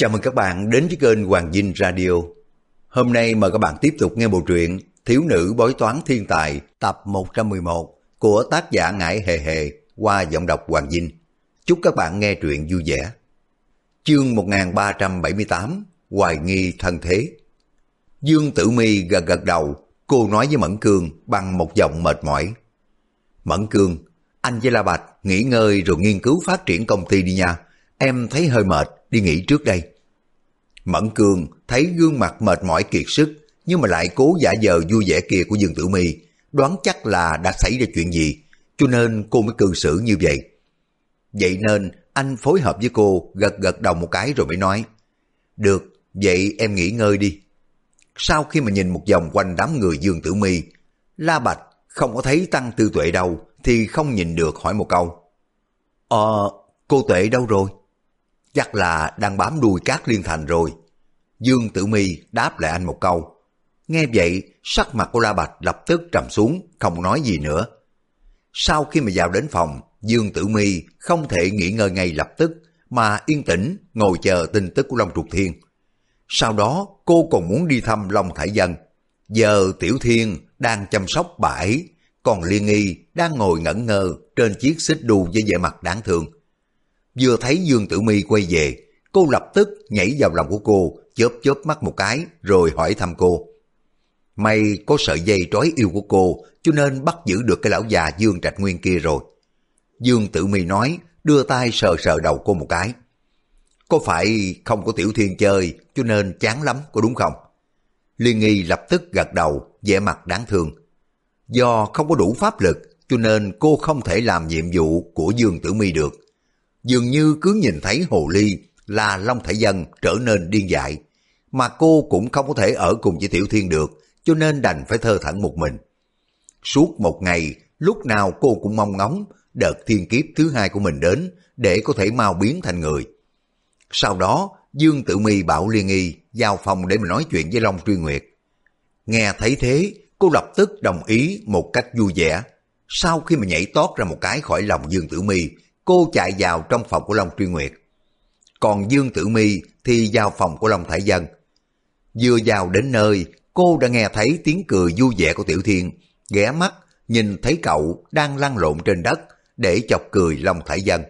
Chào mừng các bạn đến với kênh Hoàng Dinh Radio. Hôm nay mời các bạn tiếp tục nghe bộ truyện Thiếu nữ bói toán thiên tài tập 111 của tác giả Ngải Hề Hề qua giọng đọc Hoàng Dinh. Chúc các bạn nghe truyện vui vẻ. Chương 1378 Hoài nghi thân thế Dương Tử Mi gật gật đầu, cô nói với Mẫn Cương bằng một giọng mệt mỏi. Mẫn Cương, anh với La Bạch nghỉ ngơi rồi nghiên cứu phát triển công ty đi nha. Em thấy hơi mệt, đi nghỉ trước đây. Mẫn Cường thấy gương mặt mệt mỏi kiệt sức, nhưng mà lại cố giả vờ vui vẻ kia của Dương Tử Mi, đoán chắc là đã xảy ra chuyện gì, cho nên cô mới cư xử như vậy. Vậy nên anh phối hợp với cô gật gật đầu một cái rồi mới nói, Được, vậy em nghỉ ngơi đi. Sau khi mà nhìn một vòng quanh đám người Dương Tử Mi, La Bạch không có thấy Tăng Tư Tuệ đâu, thì không nhìn được hỏi một câu. Ờ, cô Tuệ đâu rồi? Chắc là đang bám đuôi Cát Liên Thành rồi. Dương Tử Mi đáp lại anh một câu. Nghe vậy, sắc mặt của La Bạch lập tức trầm xuống, không nói gì nữa. Sau khi mà vào đến phòng, Dương Tử Mi không thể nghỉ ngơi ngay lập tức, mà yên tĩnh ngồi chờ tin tức của Long Trục Thiên. Sau đó, cô còn muốn đi thăm Long Thải Dân. Giờ Tiểu Thiên đang chăm sóc bãi còn Liên Nghi đang ngồi ngẩn ngơ trên chiếc xích đu với vẻ mặt đáng thương. Vừa thấy Dương Tử Mi quay về, cô lập tức nhảy vào lòng của cô, chớp chớp mắt một cái, rồi hỏi thăm cô. May có sợi dây trói yêu của cô, cho nên bắt giữ được cái lão già Dương Trạch Nguyên kia rồi. Dương Tử Mi nói, đưa tay sờ sờ đầu cô một cái. Có phải không có Tiểu Thiên chơi, cho nên chán lắm, có đúng không? Liên Nghi lập tức gật đầu, vẻ mặt đáng thương. Do không có đủ pháp lực, cho nên cô không thể làm nhiệm vụ của Dương Tử Mi được dường như cứ nhìn thấy hồ ly là Long Thải Dân trở nên điên dại, mà cô cũng không có thể ở cùng với Tiểu Thiên được, cho nên đành phải thơ thẩn một mình. Suốt một ngày, lúc nào cô cũng mong ngóng đợt thiên kiếp thứ hai của mình đến để có thể mau biến thành người. Sau đó, Dương Tử Mi bảo Liên Nghi giao phòng để mà nói chuyện với Long Truy Nguyệt. Nghe thấy thế, cô lập tức đồng ý một cách vui vẻ. Sau khi mà nhảy tót ra một cái khỏi lòng Dương Tử Mi, cô chạy vào trong phòng của Long Truy Nguyệt. Còn Dương Tử Mi thì vào phòng của Long Thải Dân. Vừa vào đến nơi, cô đã nghe thấy tiếng cười vui vẻ của Tiểu Thiên, ghé mắt nhìn thấy cậu đang lăn lộn trên đất để chọc cười Long Thải Dân.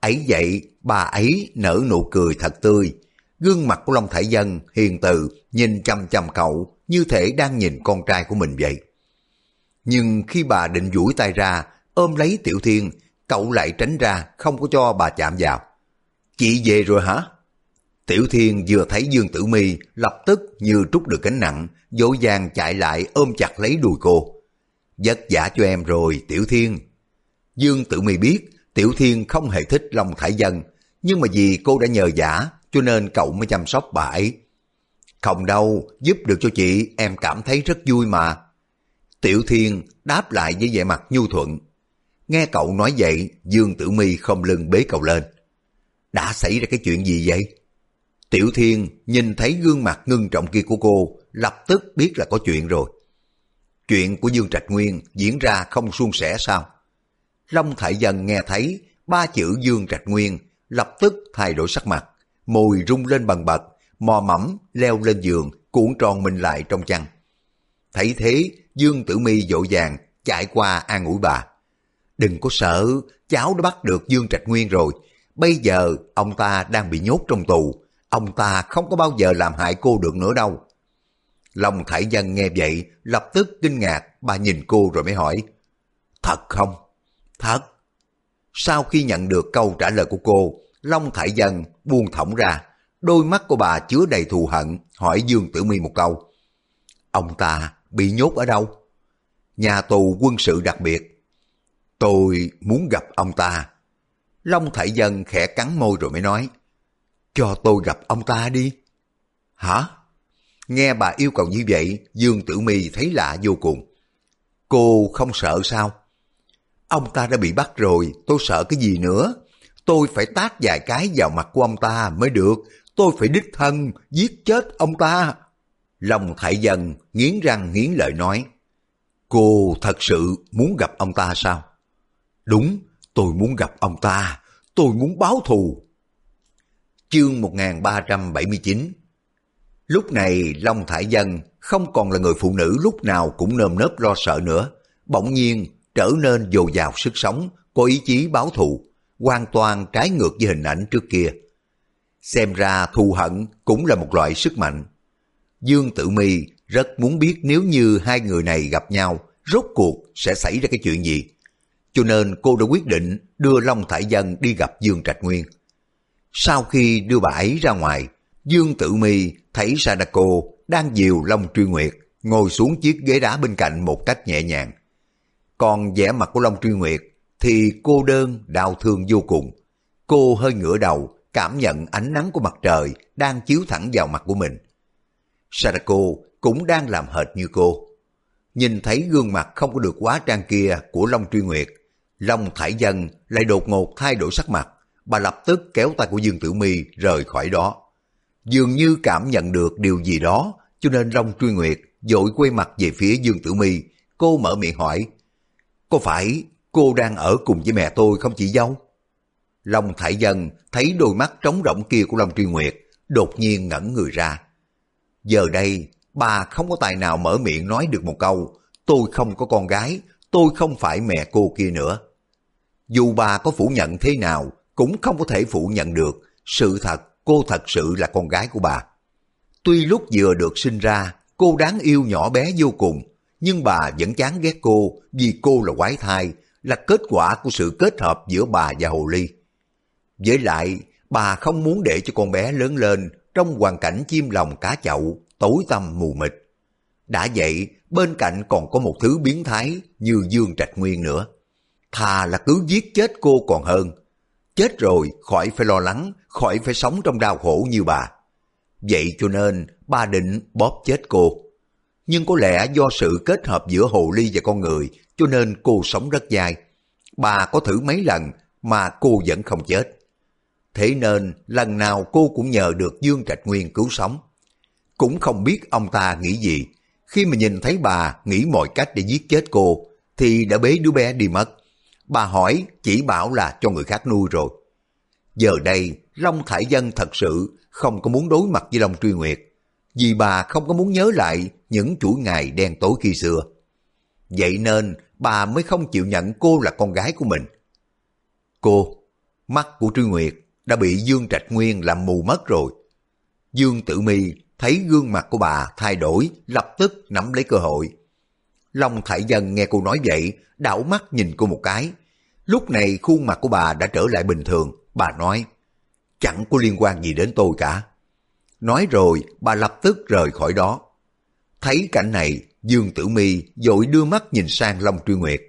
Ấy vậy, bà ấy nở nụ cười thật tươi. Gương mặt của Long Thải Dân hiền từ nhìn chăm chăm cậu như thể đang nhìn con trai của mình vậy. Nhưng khi bà định duỗi tay ra, ôm lấy Tiểu Thiên cậu lại tránh ra không có cho bà chạm vào. Chị về rồi hả? Tiểu Thiên vừa thấy Dương Tử Mi lập tức như trút được gánh nặng, dỗ dàng chạy lại ôm chặt lấy đùi cô. Vất vả cho em rồi, Tiểu Thiên. Dương Tử Mi biết Tiểu Thiên không hề thích Long Thải Dân, nhưng mà vì cô đã nhờ giả cho nên cậu mới chăm sóc bà ấy. Không đâu, giúp được cho chị em cảm thấy rất vui mà. Tiểu Thiên đáp lại với vẻ mặt nhu thuận. Nghe cậu nói vậy, Dương Tử Mi không lưng bế cậu lên. Đã xảy ra cái chuyện gì vậy? Tiểu Thiên nhìn thấy gương mặt ngưng trọng kia của cô, lập tức biết là có chuyện rồi. Chuyện của Dương Trạch Nguyên diễn ra không suôn sẻ sao? Long Thải Dân nghe thấy ba chữ Dương Trạch Nguyên, lập tức thay đổi sắc mặt, môi rung lên bần bật, mò mẫm leo lên giường, cuộn tròn mình lại trong chăn. Thấy thế, Dương Tử Mi dội vàng chạy qua an ủi bà. Đừng có sợ, cháu đã bắt được Dương Trạch Nguyên rồi. Bây giờ ông ta đang bị nhốt trong tù. Ông ta không có bao giờ làm hại cô được nữa đâu. Long Thải Dân nghe vậy, lập tức kinh ngạc, bà nhìn cô rồi mới hỏi. Thật không? Thật. Sau khi nhận được câu trả lời của cô, Long Thải Dân buông thõng ra, đôi mắt của bà chứa đầy thù hận, hỏi Dương Tử Mi một câu. Ông ta bị nhốt ở đâu? Nhà tù quân sự đặc biệt. Tôi muốn gặp ông ta. Long Thải Dân khẽ cắn môi rồi mới nói. Cho tôi gặp ông ta đi. Hả? Nghe bà yêu cầu như vậy, Dương Tử Mi thấy lạ vô cùng. Cô không sợ sao? Ông ta đã bị bắt rồi, tôi sợ cái gì nữa? Tôi phải tát vài cái vào mặt của ông ta mới được. Tôi phải đích thân, giết chết ông ta. Long Thải dần nghiến răng nghiến lợi nói. Cô thật sự muốn gặp ông ta sao? Đúng, tôi muốn gặp ông ta, tôi muốn báo thù. Chương 1379 Lúc này Long Thải Dân không còn là người phụ nữ lúc nào cũng nơm nớp lo sợ nữa, bỗng nhiên trở nên dồi dào sức sống, có ý chí báo thù, hoàn toàn trái ngược với hình ảnh trước kia. Xem ra thù hận cũng là một loại sức mạnh. Dương Tử Mi rất muốn biết nếu như hai người này gặp nhau, rốt cuộc sẽ xảy ra cái chuyện gì. Cho nên cô đã quyết định đưa Long Thải Dân đi gặp Dương Trạch Nguyên. Sau khi đưa bà ấy ra ngoài, Dương Tử Mi thấy Sadako đang dìu Long Truy Nguyệt ngồi xuống chiếc ghế đá bên cạnh một cách nhẹ nhàng. Còn vẻ mặt của Long Truy Nguyệt thì cô đơn, đau thương vô cùng. Cô hơi ngửa đầu, cảm nhận ánh nắng của mặt trời đang chiếu thẳng vào mặt của mình. Sadako cũng đang làm hệt như cô. Nhìn thấy gương mặt không có được quá trang kia của Long Truy Nguyệt, Long Thải Dân lại đột ngột thay đổi sắc mặt, bà lập tức kéo tay của Dương Tử Mi rời khỏi đó. Dường như cảm nhận được điều gì đó, cho nên Long Truy Nguyệt dội quay mặt về phía Dương Tử Mi, cô mở miệng hỏi, có phải cô đang ở cùng với mẹ tôi không chị dâu? Long Thải Dân thấy đôi mắt trống rỗng kia của Long Truy Nguyệt, đột nhiên ngẩn người ra. Giờ đây, bà không có tài nào mở miệng nói được một câu, tôi không có con gái, tôi không phải mẹ cô kia nữa. Dù bà có phủ nhận thế nào, cũng không có thể phủ nhận được sự thật cô thật sự là con gái của bà. Tuy lúc vừa được sinh ra, cô đáng yêu nhỏ bé vô cùng, nhưng bà vẫn chán ghét cô vì cô là quái thai, là kết quả của sự kết hợp giữa bà và Hồ Ly. Với lại, bà không muốn để cho con bé lớn lên trong hoàn cảnh chim lòng cá chậu, tối tăm mù mịt. Đã vậy, bên cạnh còn có một thứ biến thái như Dương Trạch Nguyên nữa. Thà là cứ giết chết cô còn hơn. Chết rồi khỏi phải lo lắng, khỏi phải sống trong đau khổ như bà. Vậy cho nên ba định bóp chết cô. Nhưng có lẽ do sự kết hợp giữa hồ ly và con người cho nên cô sống rất dài. Bà có thử mấy lần mà cô vẫn không chết. Thế nên lần nào cô cũng nhờ được Dương Trạch Nguyên cứu sống. Cũng không biết ông ta nghĩ gì. Khi mà nhìn thấy bà nghĩ mọi cách để giết chết cô, thì đã bế đứa bé đi mất. Bà hỏi chỉ bảo là cho người khác nuôi rồi. Giờ đây, Long Thải Dân thật sự không có muốn đối mặt với Long Truy Nguyệt, vì bà không có muốn nhớ lại những chuỗi ngày đen tối khi xưa. Vậy nên bà mới không chịu nhận cô là con gái của mình. Cô, mắt của Truy Nguyệt đã bị Dương Trạch Nguyên làm mù mất rồi. Dương Tử Mi thấy gương mặt của bà thay đổi, lập tức nắm lấy cơ hội. Long Thải Dân nghe cô nói vậy, đảo mắt nhìn cô một cái. Lúc này khuôn mặt của bà đã trở lại bình thường, bà nói, chẳng có liên quan gì đến tôi cả. Nói rồi, bà lập tức rời khỏi đó. Thấy cảnh này, Dương Tử Mi dội đưa mắt nhìn sang Long Truy Nguyệt.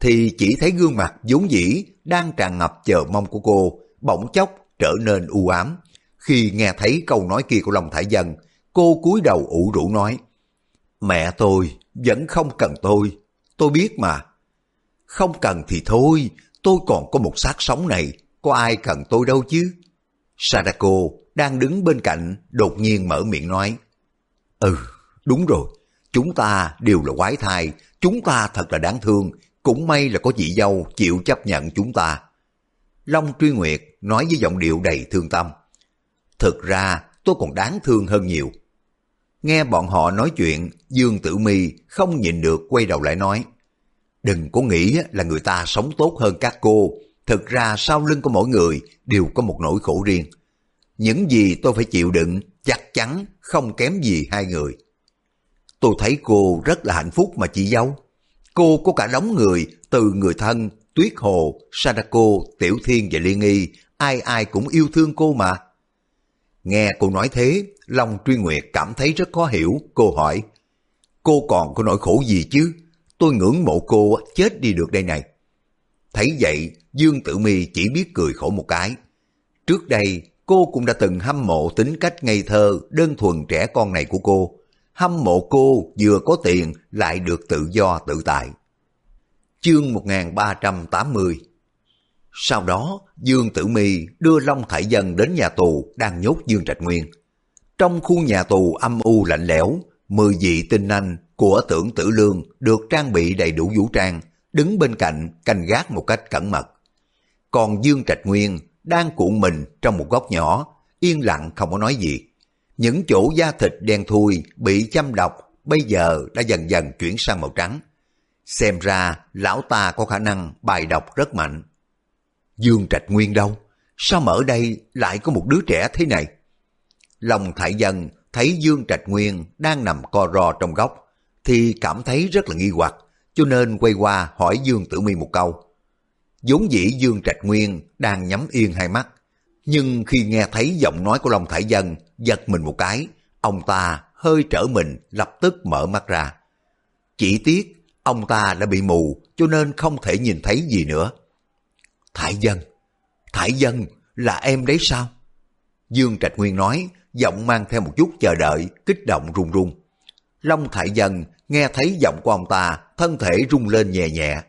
Thì chỉ thấy gương mặt vốn dĩ đang tràn ngập chờ mong của cô, bỗng chốc trở nên u ám. Khi nghe thấy câu nói kia của Long Thải Dân, cô cúi đầu ủ rũ nói, Mẹ tôi vẫn không cần tôi, tôi biết mà. Không cần thì thôi, tôi còn có một xác sống này, có ai cần tôi đâu chứ. Sadako đang đứng bên cạnh đột nhiên mở miệng nói, Ừ, đúng rồi, chúng ta đều là quái thai, chúng ta thật là đáng thương, cũng may là có chị dâu chịu chấp nhận chúng ta. Long Truy Nguyệt nói với giọng điệu đầy thương tâm. Thực ra tôi còn đáng thương hơn nhiều. Nghe bọn họ nói chuyện, Dương Tử Mi không nhìn được quay đầu lại nói. Đừng có nghĩ là người ta sống tốt hơn các cô. Thực ra sau lưng của mỗi người đều có một nỗi khổ riêng. Những gì tôi phải chịu đựng chắc chắn không kém gì hai người. Tôi thấy cô rất là hạnh phúc mà chị dâu. Cô có cả đống người, từ người thân, Tuyết Hồ, Sadako, Tiểu Thiên và Liên Nghi, ai ai cũng yêu thương cô mà. Nghe cô nói thế, Long Truy Nguyệt cảm thấy rất khó hiểu, cô hỏi. Cô còn có nỗi khổ gì chứ? Tôi ngưỡng mộ cô chết đi được đây này. Thấy vậy, Dương Tử Mi chỉ biết cười khổ một cái. Trước đây, cô cũng đã từng hâm mộ tính cách ngây thơ, đơn thuần trẻ con này của cô. Hâm mộ cô vừa có tiền lại được tự do tự tại. Chương 1380 sau đó, Dương Tử Mi đưa Long Thải Dân đến nhà tù đang nhốt Dương Trạch Nguyên. Trong khu nhà tù âm u lạnh lẽo, mười vị tinh anh của tưởng tử lương được trang bị đầy đủ vũ trang, đứng bên cạnh canh gác một cách cẩn mật. Còn Dương Trạch Nguyên đang cuộn mình trong một góc nhỏ, yên lặng không có nói gì. Những chỗ da thịt đen thui bị chăm độc bây giờ đã dần dần chuyển sang màu trắng. Xem ra lão ta có khả năng bài độc rất mạnh. Dương Trạch Nguyên đâu? Sao mà ở đây lại có một đứa trẻ thế này? Lòng thải dân thấy Dương Trạch Nguyên đang nằm co ro trong góc, thì cảm thấy rất là nghi hoặc, cho nên quay qua hỏi Dương Tử Mi một câu. vốn dĩ Dương Trạch Nguyên đang nhắm yên hai mắt, nhưng khi nghe thấy giọng nói của Long Thải Dân giật mình một cái, ông ta hơi trở mình lập tức mở mắt ra. Chỉ tiếc ông ta đã bị mù cho nên không thể nhìn thấy gì nữa. Thải Dân, Thải Dân là em đấy sao? Dương Trạch Nguyên nói, giọng mang theo một chút chờ đợi, kích động run run. Long Thải Dân nghe thấy giọng của ông ta, thân thể rung lên nhẹ nhẹ.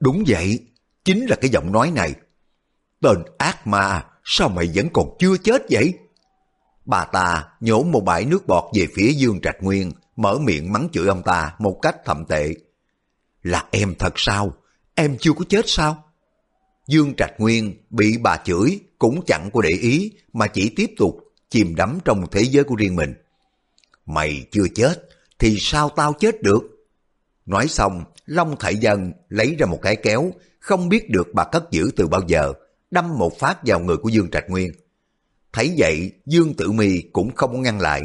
Đúng vậy, chính là cái giọng nói này. Tên ác ma, sao mày vẫn còn chưa chết vậy? Bà ta nhổ một bãi nước bọt về phía Dương Trạch Nguyên, mở miệng mắng chửi ông ta một cách thậm tệ. Là em thật sao? Em chưa có chết sao? Dương Trạch Nguyên bị bà chửi cũng chẳng có để ý mà chỉ tiếp tục chìm đắm trong thế giới của riêng mình. Mày chưa chết thì sao tao chết được? Nói xong, Long Thải Dân lấy ra một cái kéo, không biết được bà cất giữ từ bao giờ, đâm một phát vào người của Dương Trạch Nguyên. Thấy vậy, Dương Tử Mi cũng không ngăn lại.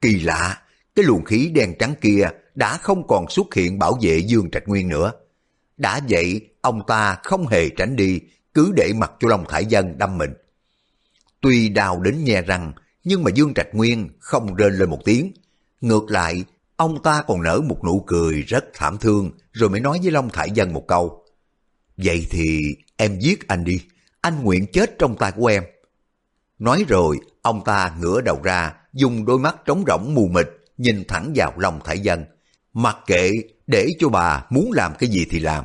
Kỳ lạ, cái luồng khí đen trắng kia đã không còn xuất hiện bảo vệ Dương Trạch Nguyên nữa. Đã vậy, ông ta không hề tránh đi, cứ để mặc cho Long Thải Dân đâm mình. Tuy đau đến nhe răng, nhưng mà Dương Trạch Nguyên không rên lên một tiếng. Ngược lại, ông ta còn nở một nụ cười rất thảm thương, rồi mới nói với Long Thải Dân một câu. Vậy thì em giết anh đi, anh nguyện chết trong tay của em. Nói rồi, ông ta ngửa đầu ra, dùng đôi mắt trống rỗng mù mịt, nhìn thẳng vào Long Thải Dân. Mặc kệ, để cho bà muốn làm cái gì thì làm.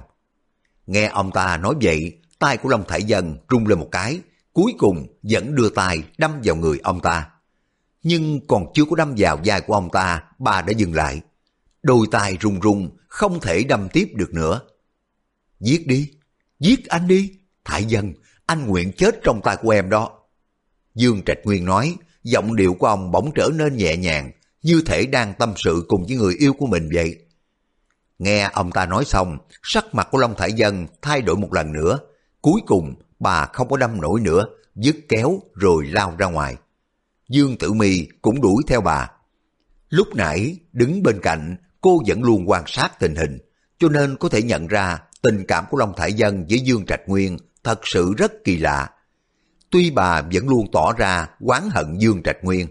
Nghe ông ta nói vậy, tay của Long Thải Dân rung lên một cái, cuối cùng vẫn đưa tay đâm vào người ông ta. Nhưng còn chưa có đâm vào vai của ông ta, bà đã dừng lại. Đôi tay run run, không thể đâm tiếp được nữa. Giết đi, giết anh đi, Thải Dân, anh nguyện chết trong tay của em đó. Dương Trạch Nguyên nói, giọng điệu của ông bỗng trở nên nhẹ nhàng, như thể đang tâm sự cùng với người yêu của mình vậy. Nghe ông ta nói xong, sắc mặt của Long Thải Dân thay đổi một lần nữa. Cuối cùng, bà không có đâm nổi nữa, dứt kéo rồi lao ra ngoài. Dương Tử Mi cũng đuổi theo bà. Lúc nãy, đứng bên cạnh, cô vẫn luôn quan sát tình hình, cho nên có thể nhận ra tình cảm của Long Thải Dân với Dương Trạch Nguyên thật sự rất kỳ lạ. Tuy bà vẫn luôn tỏ ra oán hận Dương Trạch Nguyên,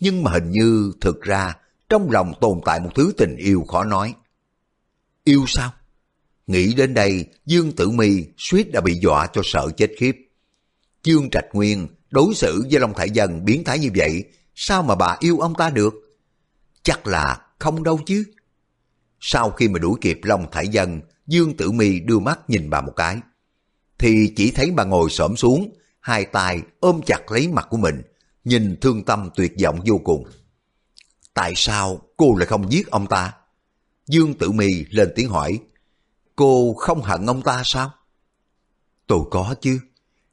nhưng mà hình như thực ra trong lòng tồn tại một thứ tình yêu khó nói. Yêu sao? Nghĩ đến đây, Dương Tử Mi suýt đã bị dọa cho sợ chết khiếp. Dương Trạch Nguyên đối xử với Long Thải Dân biến thái như vậy, sao mà bà yêu ông ta được? Chắc là không đâu chứ. Sau khi mà đuổi kịp Long Thải Dân, Dương Tử Mi đưa mắt nhìn bà một cái. Thì chỉ thấy bà ngồi xổm xuống, hai tay ôm chặt lấy mặt của mình, nhìn thương tâm tuyệt vọng vô cùng. Tại sao cô lại không giết ông ta? Dương Tử Mi lên tiếng hỏi. Cô không hận ông ta sao? Tôi có chứ.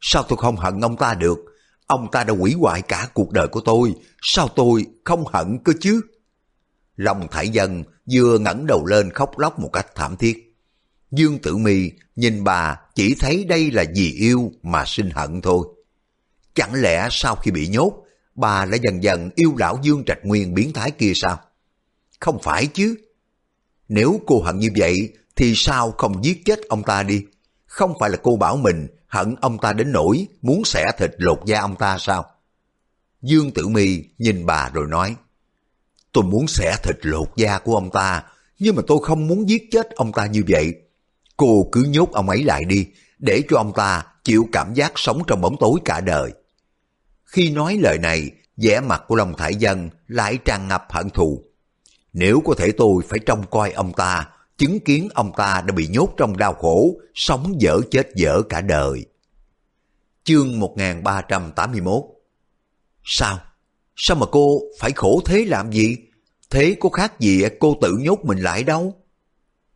Sao tôi không hận ông ta được? Ông ta đã hủy hoại cả cuộc đời của tôi. Sao tôi không hận cơ chứ? Lòng thải dân vừa ngẩng đầu lên khóc lóc một cách thảm thiết. Dương Tử Mi nhìn bà chỉ thấy đây là vì yêu mà sinh hận thôi. Chẳng lẽ sau khi bị nhốt, bà đã dần dần yêu lão Dương Trạch Nguyên biến thái kia sao? Không phải chứ. Nếu cô hận như vậy thì sao không giết chết ông ta đi? Không phải là cô bảo mình hận ông ta đến nỗi muốn xẻ thịt lột da ông ta sao? Dương Tử Mi nhìn bà rồi nói, tôi muốn xẻ thịt lột da của ông ta, nhưng mà tôi không muốn giết chết ông ta như vậy. Cô cứ nhốt ông ấy lại đi, để cho ông ta chịu cảm giác sống trong bóng tối cả đời. Khi nói lời này, vẻ mặt của Long Thải Dân lại tràn ngập hận thù. Nếu có thể tôi phải trông coi ông ta, chứng kiến ông ta đã bị nhốt trong đau khổ, sống dở chết dở cả đời. Chương 1381 Sao? Sao mà cô phải khổ thế làm gì? Thế có khác gì cô tự nhốt mình lại đâu?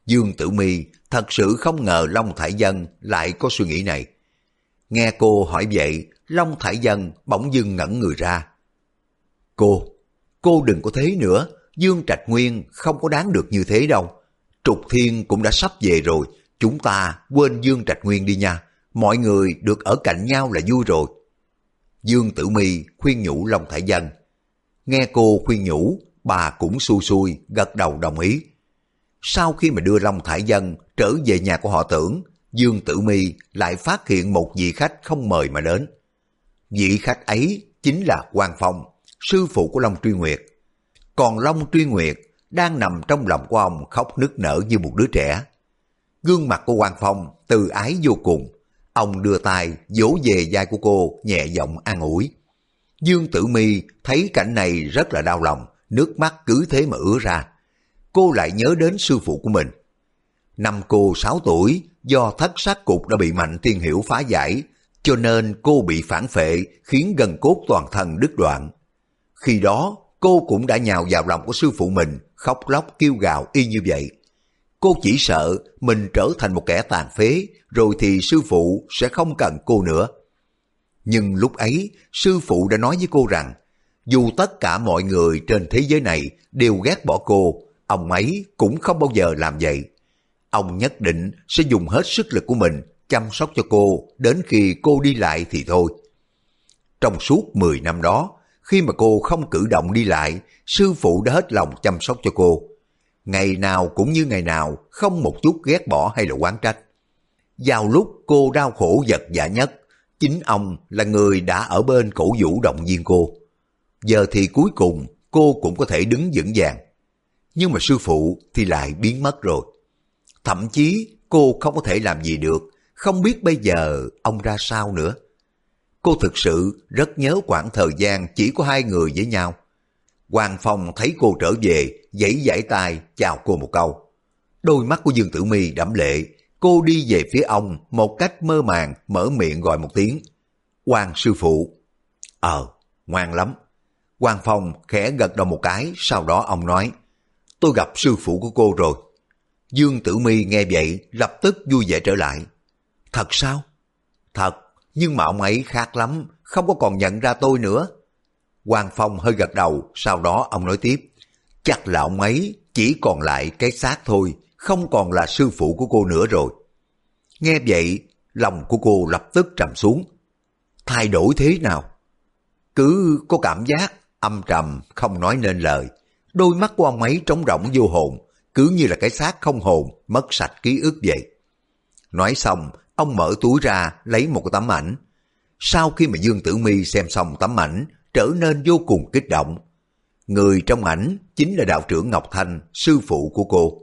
Dương Tử Mi thật sự không ngờ Long Thải Dân lại có suy nghĩ này. Nghe cô hỏi vậy, Long Thải Dân bỗng dưng ngẩn người ra. Cô, cô đừng có thế nữa, Dương Trạch Nguyên không có đáng được như thế đâu. Trục Thiên cũng đã sắp về rồi, chúng ta quên Dương Trạch Nguyên đi nha, mọi người được ở cạnh nhau là vui rồi. Dương Tử Mi khuyên nhủ Long Thải Dân. Nghe cô khuyên nhủ, bà cũng xui xui, gật đầu đồng ý. Sau khi mà đưa Long Thải Dân trở về nhà của họ tưởng, Dương Tử Mi lại phát hiện một vị khách không mời mà đến. Vị khách ấy chính là Quang Phong, sư phụ của Long Truy Nguyệt. Còn Long Truy Nguyệt đang nằm trong lòng của ông khóc nức nở như một đứa trẻ. Gương mặt của Quan Phong từ ái vô cùng. Ông đưa tay vỗ về vai của cô nhẹ giọng an ủi. Dương Tử Mi thấy cảnh này rất là đau lòng, nước mắt cứ thế mà ứa ra. Cô lại nhớ đến sư phụ của mình. Năm cô 6 tuổi, do thất sát cục đã bị Mạnh Thiên Hiểu phá giải, cho nên cô bị phản phệ khiến gần cốt toàn thân đứt đoạn. Khi đó, cô cũng đã nhào vào lòng của sư phụ mình, khóc lóc kêu gào y như vậy. Cô chỉ sợ mình trở thành một kẻ tàn phế, rồi thì sư phụ sẽ không cần cô nữa. Nhưng lúc ấy, sư phụ đã nói với cô rằng, dù tất cả mọi người trên thế giới này đều ghét bỏ cô, ông ấy cũng không bao giờ làm vậy. Ông nhất định sẽ dùng hết sức lực của mình chăm sóc cho cô đến khi cô đi lại thì thôi. Trong suốt 10 năm đó, khi mà cô không cử động đi lại, sư phụ đã hết lòng chăm sóc cho cô. Ngày nào cũng như ngày nào, không một chút ghét bỏ hay là quán trách. Vào lúc cô đau khổ giật dạ nhất, chính ông là người đã ở bên cổ vũ động viên cô. Giờ thì cuối cùng cô cũng có thể đứng vững vàng. Nhưng mà sư phụ thì lại biến mất rồi. Thậm chí cô không có thể làm gì được, không biết bây giờ ông ra sao nữa. Cô thực sự rất nhớ khoảng thời gian chỉ có hai người với nhau. Hoàng Phong thấy cô trở về, giãy giãy tay chào cô một câu. Đôi mắt của Dương Tử Mi đẫm lệ, cô đi về phía ông một cách mơ màng, mở miệng gọi một tiếng. Hoàng sư phụ. Ờ, ngoan lắm. Hoàng Phong khẽ gật đầu một cái, sau đó ông nói, tôi gặp sư phụ của cô rồi. Dương Tử Mi nghe vậy, lập tức vui vẻ trở lại. Thật sao? Thật, nhưng mà ông ấy khác lắm, không có còn nhận ra tôi nữa. Hoàng Phong hơi gật đầu, sau đó ông nói tiếp. Chắc là ông ấy chỉ còn lại cái xác thôi, không còn là sư phụ của cô nữa rồi. Nghe vậy, lòng của cô lập tức trầm xuống. Thay đổi thế nào? Cứ có cảm giác âm trầm, không nói nên lời. Đôi mắt của ông ấy trống rỗng vô hồn, cứ như là cái xác không hồn, mất sạch ký ức vậy. Nói xong, ông mở túi ra lấy một tấm ảnh. Sau khi mà Dương Tử Mi xem xong tấm ảnh, trở nên vô cùng kích động. Người trong ảnh chính là đạo trưởng Ngọc Thanh, sư phụ của cô.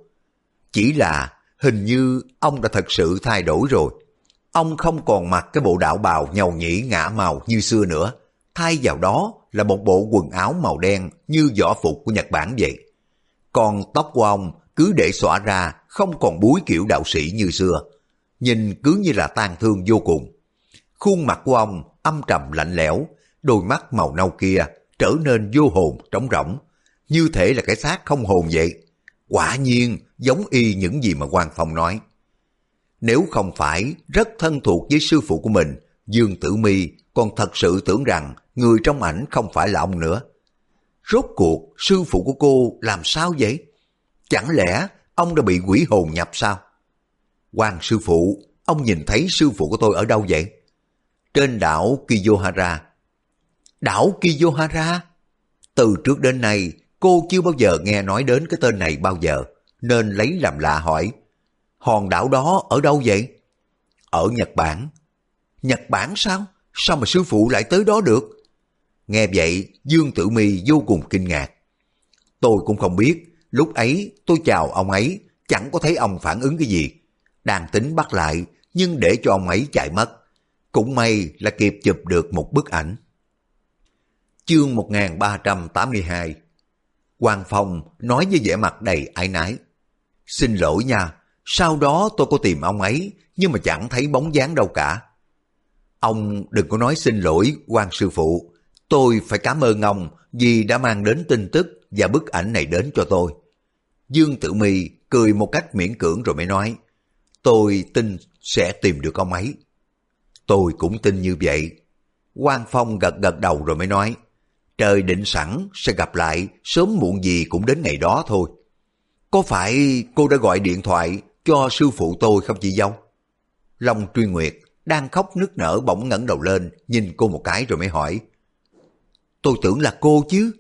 Chỉ là hình như ông đã thật sự thay đổi rồi. Ông không còn mặc cái bộ đạo bào nhầu nhĩ ngã màu như xưa nữa. Thay vào đó là một bộ quần áo màu đen như võ phục của Nhật Bản vậy. Còn tóc của ông cứ để xõa ra không còn búi kiểu đạo sĩ như xưa. Nhìn cứ như là tan thương vô cùng. Khuôn mặt của ông âm trầm lạnh lẽo, đôi mắt màu nâu kia trở nên vô hồn trống rỗng, như thể là cái xác không hồn vậy. Quả nhiên giống y những gì mà quan Phong nói. Nếu không phải rất thân thuộc với sư phụ của mình, Dương Tử Mi còn thật sự tưởng rằng người trong ảnh không phải là ông nữa. Rốt cuộc sư phụ của cô làm sao vậy? Chẳng lẽ ông đã bị quỷ hồn nhập sao? Quan sư phụ, ông nhìn thấy sư phụ của tôi ở đâu vậy? Trên đảo Kiyohara. Đảo Kiyohara? Từ trước đến nay, cô chưa bao giờ nghe nói đến cái tên này bao giờ, nên lấy làm lạ hỏi. Hòn đảo đó ở đâu vậy? Ở Nhật Bản. Nhật Bản sao? Sao mà sư phụ lại tới đó được? Nghe vậy, Dương Tử Mi vô cùng kinh ngạc. Tôi cũng không biết, lúc ấy tôi chào ông ấy, chẳng có thấy ông phản ứng cái gì. Đang tính bắt lại, nhưng để cho ông ấy chạy mất. Cũng may là kịp chụp được một bức ảnh. Chương 1382 Hoàng Phong nói với vẻ mặt đầy ái nái. Xin lỗi nha, sau đó tôi có tìm ông ấy, nhưng mà chẳng thấy bóng dáng đâu cả. Ông đừng có nói xin lỗi, quan sư phụ. Tôi phải cảm ơn ông vì đã mang đến tin tức và bức ảnh này đến cho tôi. Dương Tử Mi cười một cách miễn cưỡng rồi mới nói, tôi tin sẽ tìm được ông ấy. Tôi cũng tin như vậy. Quang Phong gật gật đầu rồi mới nói, trời định sẵn sẽ gặp lại, sớm muộn gì cũng đến ngày đó thôi. Có phải cô đã gọi điện thoại cho sư phụ tôi không chị dâu? Long Truy Nguyệt đang khóc nức nở bỗng ngẩng đầu lên, nhìn cô một cái rồi mới hỏi. Tôi tưởng là cô chứ.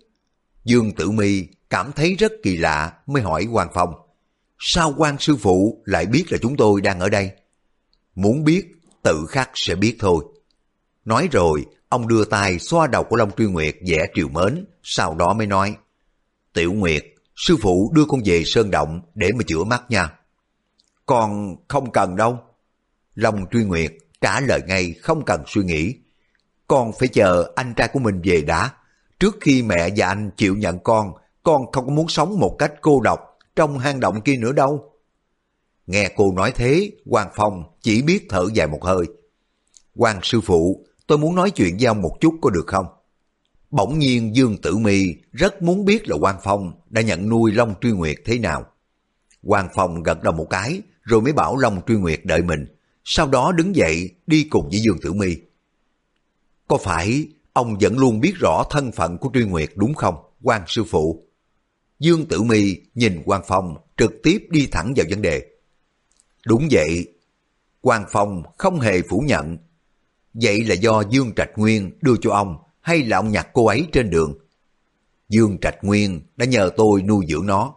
Dương Tử Mi cảm thấy rất kỳ lạ mới hỏi Hoàng Phong. Sao quan sư phụ lại biết là chúng tôi đang ở đây? Muốn biết, tự khắc sẽ biết thôi. Nói rồi, ông đưa tay xoa đầu của Long Truy Nguyệt vẽ triều mến, sau đó mới nói. Tiểu Nguyệt, sư phụ đưa con về sơn động để mà chữa mắt nha. Còn không cần đâu. Long Truy Nguyệt trả lời ngay không cần suy nghĩ. Con phải chờ anh trai của mình về đã. Trước khi mẹ và anh chịu nhận con, con không có muốn sống một cách cô độc trong hang động kia nữa đâu. Nghe cô nói thế, Hoàng Phong chỉ biết thở dài một hơi. Hoàng sư phụ, tôi muốn nói chuyện với ông một chút có được không? Bỗng nhiên Dương Tử Mi rất muốn biết là Hoàng Phong đã nhận nuôi Long Truy Nguyệt thế nào. Hoàng Phong gật đầu một cái rồi mới bảo Long Truy Nguyệt đợi mình. Sau đó đứng dậy đi cùng với Dương Tử Mi. Có phải ông vẫn luôn biết rõ thân phận của Truy Nguyệt đúng không, quan sư phụ? Dương Tử Mi nhìn Quan Phong trực tiếp đi thẳng vào vấn đề. Đúng vậy, Quan Phong không hề phủ nhận. Vậy là do Dương Trạch Nguyên đưa cho ông hay là ông nhặt cô ấy trên đường? Dương Trạch Nguyên đã nhờ tôi nuôi dưỡng nó.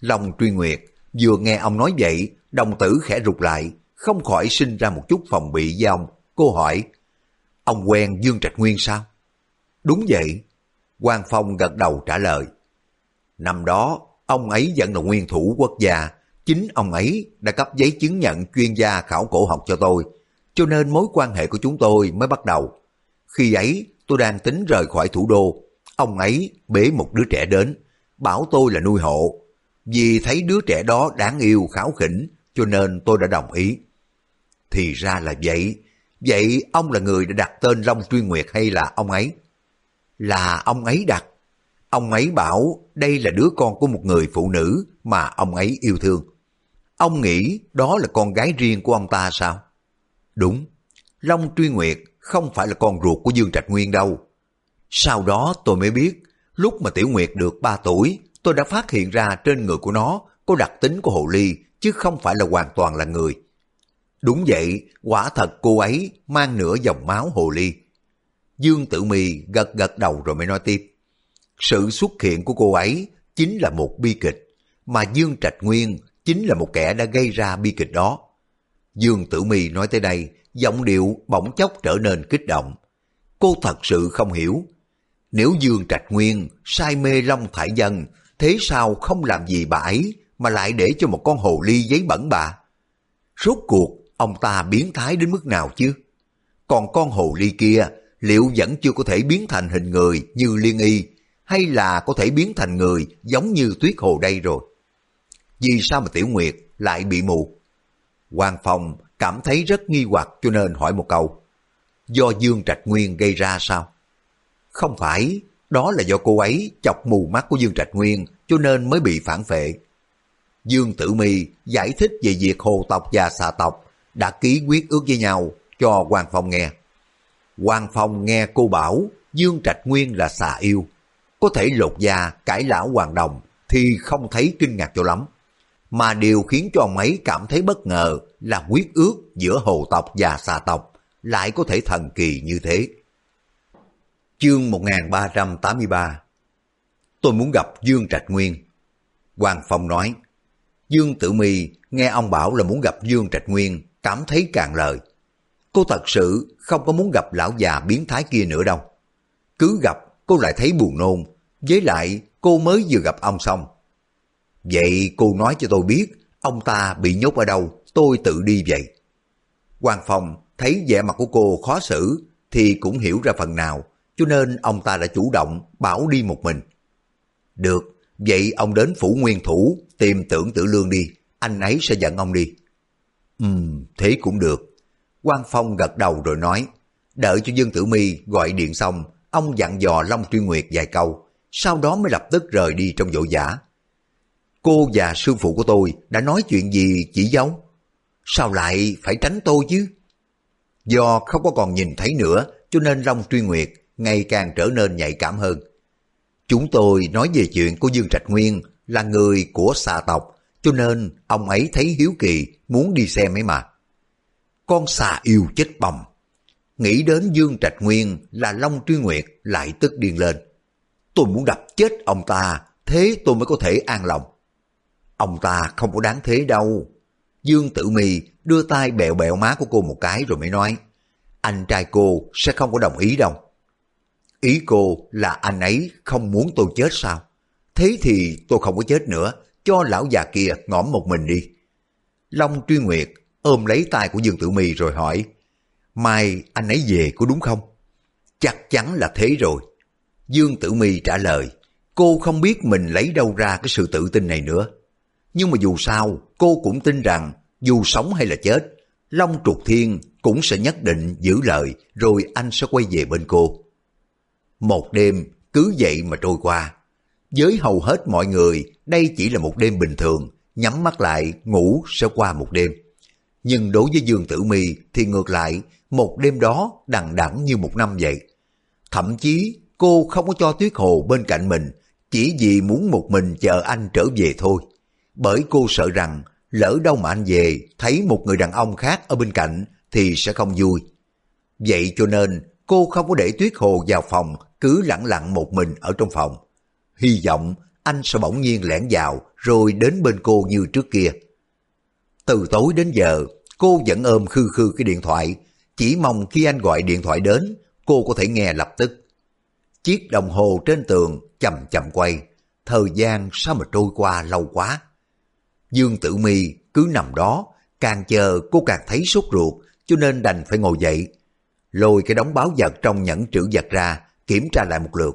Long Truy Nguyệt vừa nghe ông nói vậy, đồng tử khẽ rụt lại, không khỏi sinh ra một chút phòng bị với ông. Cô hỏi, ông quen Dương Trạch Nguyên sao? Đúng vậy. Quang Phong gật đầu trả lời. Năm đó, ông ấy vẫn là nguyên thủ quốc gia, chính ông ấy đã cấp giấy chứng nhận chuyên gia khảo cổ học cho tôi, cho nên mối quan hệ của chúng tôi mới bắt đầu. Khi ấy, tôi đang tính rời khỏi thủ đô, ông ấy bế một đứa trẻ đến, bảo tôi là nuôi hộ. Vì thấy đứa trẻ đó đáng yêu kháo khỉnh, cho nên tôi đã đồng ý. Thì ra là vậy, vậy ông là người đã đặt tên Long Truy Nguyệt hay là ông ấy? Là ông ấy đặt. Ông ấy bảo đây là đứa con của một người phụ nữ mà ông ấy yêu thương. Ông nghĩ đó là con gái riêng của ông ta sao? Đúng, Long Truy Nguyệt không phải là con ruột của Dương Trạch Nguyên đâu. Sau đó tôi mới biết, lúc mà Tiểu Nguyệt được 3 tuổi, tôi đã phát hiện ra trên người của nó có đặc tính của hồ ly, chứ không phải là hoàn toàn là người. Đúng vậy, quả thật cô ấy mang nửa dòng máu hồ ly. Dương Tử mì gật gật đầu rồi mới nói tiếp. Sự xuất hiện của cô ấy chính là một bi kịch, mà Dương Trạch Nguyên chính là một kẻ đã gây ra bi kịch đó. Dương Tử Mi nói tới đây, giọng điệu bỗng chốc trở nên kích động. Cô thật sự không hiểu. Nếu Dương Trạch Nguyên say mê Long Thải Dân, thế sao không làm gì bà ấy mà lại để cho một con hồ ly giấy bẩn bà? Rốt cuộc, ông ta biến thái đến mức nào chứ? Còn con hồ ly kia, liệu vẫn chưa có thể biến thành hình người như liên y hay là có thể biến thành người giống như tuyết hồ đây rồi. Vì sao mà Tiểu Nguyệt lại bị mù? Hoàng Phong cảm thấy rất nghi hoặc cho nên hỏi một câu. Do Dương Trạch Nguyên gây ra sao? Không phải, đó là do cô ấy chọc mù mắt của Dương Trạch Nguyên cho nên mới bị phản phệ. Dương Tử Mi giải thích về việc hồ tộc và xà tộc đã ký quyết ước với nhau cho Hoàng Phong nghe. Hoàng Phong nghe cô bảo Dương Trạch Nguyên là xà yêu, có thể lột da cải lão hoàng đồng thì không thấy kinh ngạc cho lắm. Mà điều khiến cho ông ấy cảm thấy bất ngờ là quyết ước giữa hồ tộc và xà tộc lại có thể thần kỳ như thế. Chương 1383 Tôi muốn gặp Dương Trạch Nguyên. Hoàng Phong nói, Dương Tử Mi nghe ông bảo là muốn gặp Dương Trạch Nguyên, cảm thấy càng lời. Cô thật sự không có muốn gặp lão già biến thái kia nữa đâu. Cứ gặp cô lại thấy buồn nôn, với lại cô mới vừa gặp ông xong. Vậy cô nói cho tôi biết, ông ta bị nhốt ở đâu, tôi tự đi vậy. Hoàng Phong thấy vẻ mặt của cô khó xử, thì cũng hiểu ra phần nào, cho nên ông ta đã chủ động bảo đi một mình. Được, vậy ông đến phủ nguyên thủ tìm tưởng tử lương đi, anh ấy sẽ dẫn ông đi. Ừm, thế cũng được. Quang Phong gật đầu rồi nói, đợi cho Dương Tử Mi gọi điện xong, ông dặn dò Long Truy Nguyệt vài câu, sau đó mới lập tức rời đi trong vội vã. Cô và sư phụ của tôi đã nói chuyện gì chỉ giấu? Sao lại phải tránh tôi chứ? Do không có còn nhìn thấy nữa, cho nên Long Truy Nguyệt ngày càng trở nên nhạy cảm hơn. Chúng tôi nói về chuyện của Dương Trạch Nguyên là người của xà tộc, cho nên ông ấy thấy hiếu kỳ muốn đi xem ấy mà. Con xà yêu chết bầm. Nghĩ đến Dương Trạch Nguyên là Long Truy Nguyệt lại tức điên lên. Tôi muốn đập chết ông ta, thế tôi mới có thể an lòng. Ông ta không có đáng thế đâu. Dương Tử mì đưa tay bẹo bẹo má của cô một cái rồi mới nói, anh trai cô sẽ không có đồng ý đâu. Ý cô là anh ấy không muốn tôi chết sao? Thế thì tôi không có chết nữa, cho lão già kia ngõm một mình đi. Long Truy Nguyệt ôm lấy tay của Dương Tử mì rồi hỏi, mai anh ấy về có đúng không? Chắc chắn là thế rồi. Dương Tử Mi trả lời, cô không biết mình lấy đâu ra cái sự tự tin này nữa. Nhưng mà dù sao, cô cũng tin rằng dù sống hay là chết, Long Trục Thiên cũng sẽ nhất định giữ lời rồi anh sẽ quay về bên cô. Một đêm cứ vậy mà trôi qua. Với hầu hết mọi người, đây chỉ là một đêm bình thường, nhắm mắt lại ngủ sẽ qua một đêm. Nhưng đối với Dương Tử Mi thì ngược lại, một đêm đó đằng đẵng như một năm vậy. Thậm chí cô không có cho Tuyết Hồ bên cạnh mình, chỉ vì muốn một mình chờ anh trở về thôi. Bởi cô sợ rằng lỡ đâu mà anh về thấy một người đàn ông khác ở bên cạnh thì sẽ không vui. Vậy cho nên cô không có để Tuyết Hồ vào phòng cứ lặng lặng một mình ở trong phòng. Hy vọng anh sẽ bỗng nhiên lẻn vào rồi đến bên cô như trước kia. Từ tối đến giờ, cô vẫn ôm khư khư cái điện thoại, chỉ mong khi anh gọi điện thoại đến, cô có thể nghe lập tức. Chiếc đồng hồ trên tường chậm chậm quay, thời gian sao mà trôi qua lâu quá. Dương Tử Mi cứ nằm đó, càng chờ cô càng thấy sốt ruột, cho nên đành phải ngồi dậy. Lôi cái đống báo vật trong nhẫn trữ vật ra, kiểm tra lại một lượt.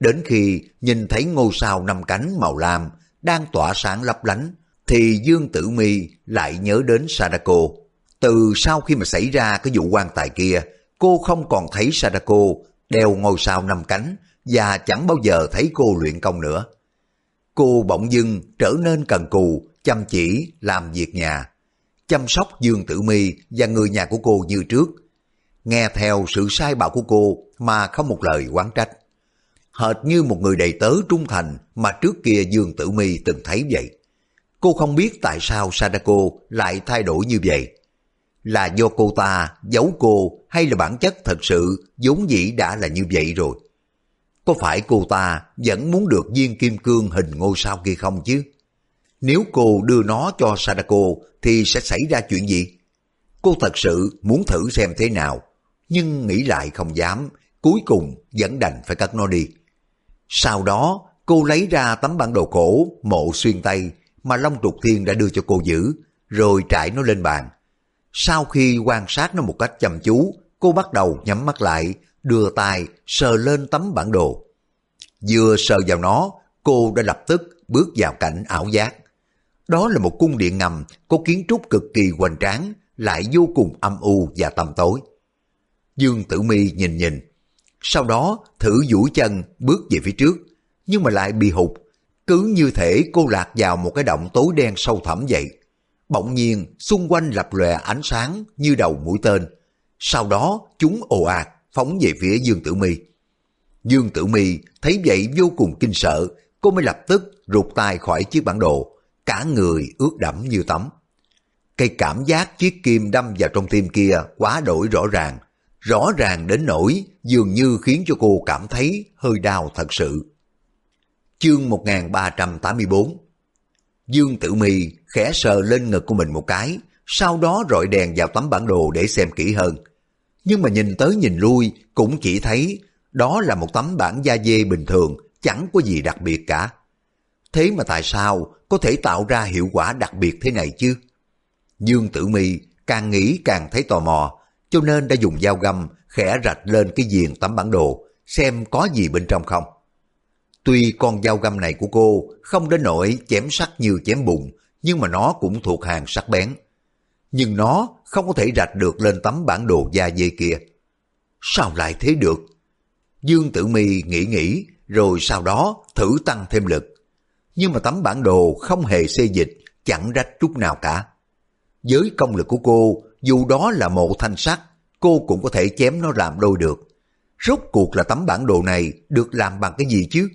Đến khi nhìn thấy ngôi sao năm cánh màu lam đang tỏa sáng lấp lánh, thì Dương Tử Mi lại nhớ đến Sadako. Từ sau khi mà xảy ra cái vụ quan tài kia, cô không còn thấy Sadako đeo ngôi sao năm cánh và chẳng bao giờ thấy cô luyện công nữa. Cô bỗng dưng trở nên cần cù, chăm chỉ làm việc nhà, chăm sóc Dương Tử Mi và người nhà của cô như trước, nghe theo sự sai bảo của cô mà không một lời quán trách. Hệt như một người đầy tớ trung thành mà trước kia Dương Tử Mi từng thấy vậy. Cô không biết tại sao Sadako lại thay đổi như vậy. Là do cô ta giấu cô hay là bản chất thật sự vốn dĩ đã là như vậy rồi. Có phải cô ta vẫn muốn được viên kim cương hình ngôi sao kia không chứ? Nếu cô đưa nó cho Sadako thì sẽ xảy ra chuyện gì? Cô thật sự muốn thử xem thế nào, nhưng nghĩ lại không dám, cuối cùng vẫn đành phải cắt nó đi. Sau đó, cô lấy ra tấm bản đồ cổ mộ xuyên Tây mà Long Trục Thiên đã đưa cho cô giữ, rồi trải nó lên bàn. Sau khi quan sát nó một cách chăm chú, cô bắt đầu nhắm mắt lại, đưa tay sờ lên tấm bản đồ. Vừa sờ vào nó, cô đã lập tức bước vào cảnh ảo giác. Đó là một cung điện ngầm có kiến trúc cực kỳ hoành tráng, lại vô cùng âm u và tăm tối. Dương Tử Mi nhìn nhìn, sau đó thử duỗi chân bước về phía trước, nhưng mà lại bị hụt. Cứ như thể cô lạc vào một cái động tối đen sâu thẳm vậy. Bỗng nhiên xung quanh lập lòe ánh sáng như đầu mũi tên. Sau đó chúng ồ ạt phóng về phía Dương Tử Mi. Dương Tử Mi thấy vậy vô cùng kinh sợ, cô mới lập tức rụt tay khỏi chiếc bản đồ, cả người ướt đẫm như tắm. Cây cảm giác chiếc kim đâm vào trong tim kia quá đổi rõ ràng, rõ ràng đến nỗi dường như khiến cho cô cảm thấy hơi đau thật sự. Chương 1384 Dương Tử Mi khẽ sờ lên ngực của mình một cái, sau đó rọi đèn vào tấm bản đồ để xem kỹ hơn. Nhưng mà nhìn tới nhìn lui cũng chỉ thấy đó là một tấm bản da dê bình thường, chẳng có gì đặc biệt cả. Thế mà tại sao có thể tạo ra hiệu quả đặc biệt thế này chứ? Dương Tử Mi càng nghĩ càng thấy tò mò, cho nên đã dùng dao găm khẽ rạch lên cái viền tấm bản đồ, xem có gì bên trong không. Tuy con dao găm này của cô không đến nỗi chém sắt như chém bụng, nhưng mà nó cũng thuộc hàng sắc bén. Nhưng nó không có thể rạch được lên tấm bản đồ da dê kia. Sao lại thế được? Dương Tử Mi nghĩ nghĩ, rồi sau đó thử tăng thêm lực. Nhưng mà tấm bản đồ không hề xê dịch, chẳng rách chút nào cả. Với công lực của cô, dù đó là một thanh sắt, cô cũng có thể chém nó làm đôi được. Rốt cuộc là tấm bản đồ này được làm bằng cái gì chứ?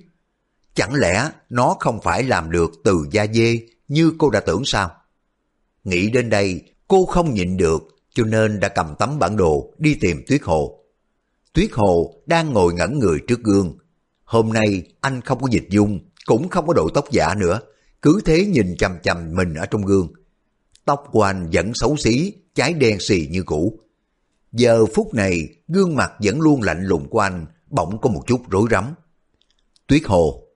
Chẳng lẽ nó không phải làm được từ da dê như cô đã tưởng sao? Nghĩ đến đây, cô không nhịn được cho nên đã cầm tấm bản đồ đi tìm Tuyết Hồ. Tuyết Hồ đang ngồi ngẩn người trước gương. Hôm nay anh không có dịch dung, cũng không có độ tóc giả nữa, cứ thế nhìn chằm chằm mình ở trong gương. Tóc của anh vẫn xấu xí, cháy đen xì như cũ. Giờ phút này, gương mặt vẫn luôn lạnh lùng của anh, bỗng có một chút rối rắm. Tuyết Hồ.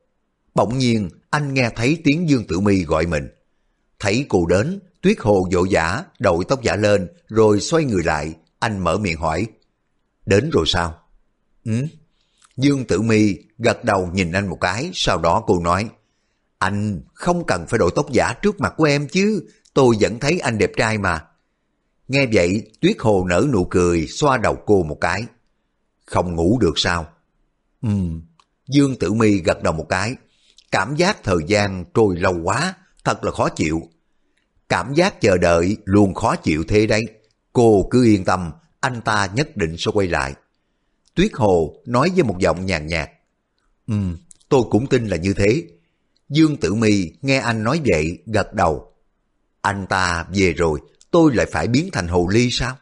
Bỗng nhiên, anh nghe thấy tiếng Dương Tử Mi gọi mình. Thấy cô đến, Tuyết Hồ vội vã đội tóc giả lên, rồi xoay người lại, anh mở miệng hỏi. Đến rồi sao? Ừ? Dương Tử Mi gật đầu nhìn anh một cái, sau đó cô nói. Anh không cần phải đội tóc giả trước mặt của em chứ, tôi vẫn thấy anh đẹp trai mà. Nghe vậy, Tuyết Hồ nở nụ cười, xoa đầu cô một cái. Không ngủ được sao? Ừm, Dương Tử Mi gật đầu một cái. Cảm giác thời gian trôi lâu quá, thật là khó chịu. Cảm giác chờ đợi luôn khó chịu thế đấy. Cô cứ yên tâm, anh ta nhất định sẽ quay lại. Tuyết Hồ nói với một giọng nhàn nhạt. Ừm, tôi cũng tin là như thế. Dương Tử Mi nghe anh nói vậy, gật đầu. Anh ta về rồi, tôi lại phải biến thành hồ ly sao?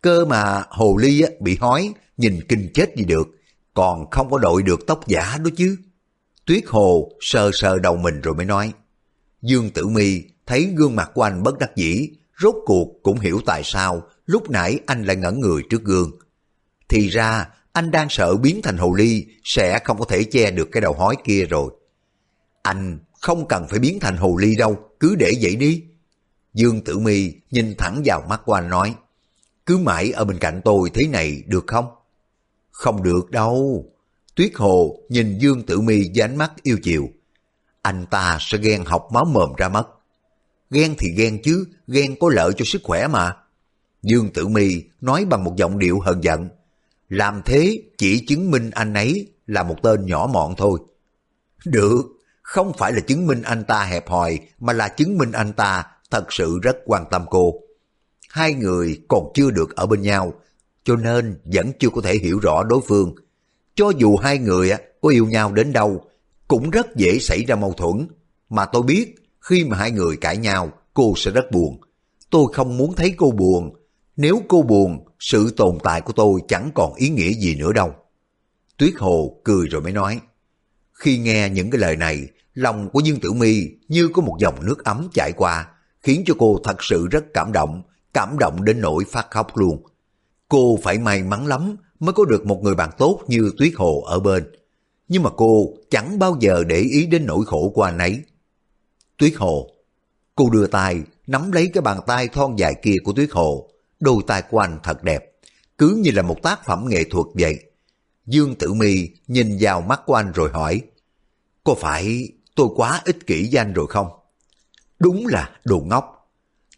Cơ mà hồ ly bị hói, nhìn kinh chết gì được, còn không có đội được tóc giả đó chứ. Tuyết Hồ sờ sờ đầu mình rồi mới nói. Dương Tử Mi thấy gương mặt của anh bất đắc dĩ, rốt cuộc cũng hiểu tại sao lúc nãy anh lại ngẩn người trước gương. Thì ra anh đang sợ biến thành hồ ly sẽ không có thể che được cái đầu hói kia rồi. Anh không cần phải biến thành hồ ly đâu, cứ để vậy đi. Dương Tử Mi nhìn thẳng vào mắt của anh nói, cứ mãi ở bên cạnh tôi thế này được không? Không được đâu. Tuyết Hồ nhìn Dương Tử Mi với ánh mắt yêu chiều. Anh ta sẽ ghen học máu mồm ra mất. Ghen thì ghen chứ, ghen có lợi cho sức khỏe mà. Dương Tử Mi nói bằng một giọng điệu hờn giận. Làm thế chỉ chứng minh anh ấy là một tên nhỏ mọn thôi. Được, không phải là chứng minh anh ta hẹp hòi mà là chứng minh anh ta thật sự rất quan tâm cô. Hai người còn chưa được ở bên nhau, cho nên vẫn chưa có thể hiểu rõ đối phương. Cho dù hai người có yêu nhau đến đâu, cũng rất dễ xảy ra mâu thuẫn. Mà tôi biết, khi mà hai người cãi nhau, cô sẽ rất buồn. Tôi không muốn thấy cô buồn. Nếu cô buồn, sự tồn tại của tôi chẳng còn ý nghĩa gì nữa đâu. Tuyết Hồ cười rồi mới nói. Khi nghe những cái lời này, lòng của Dương Tử Mi như có một dòng nước ấm chảy qua, khiến cho cô thật sự rất cảm động, cảm động đến nỗi phát khóc luôn. Cô phải may mắn lắm mới có được một người bạn tốt như Tuyết Hồ ở bên. Nhưng mà cô chẳng bao giờ để ý đến nỗi khổ của anh ấy. Tuyết Hồ, cô đưa tay nắm lấy cái bàn tay thon dài kia của Tuyết Hồ, đôi tay của anh thật đẹp, cứ như là một tác phẩm nghệ thuật vậy. Dương Tử Mi nhìn vào mắt của anh rồi hỏi, có phải tôi quá ích kỷ với anh rồi không? Đúng là đồ ngốc.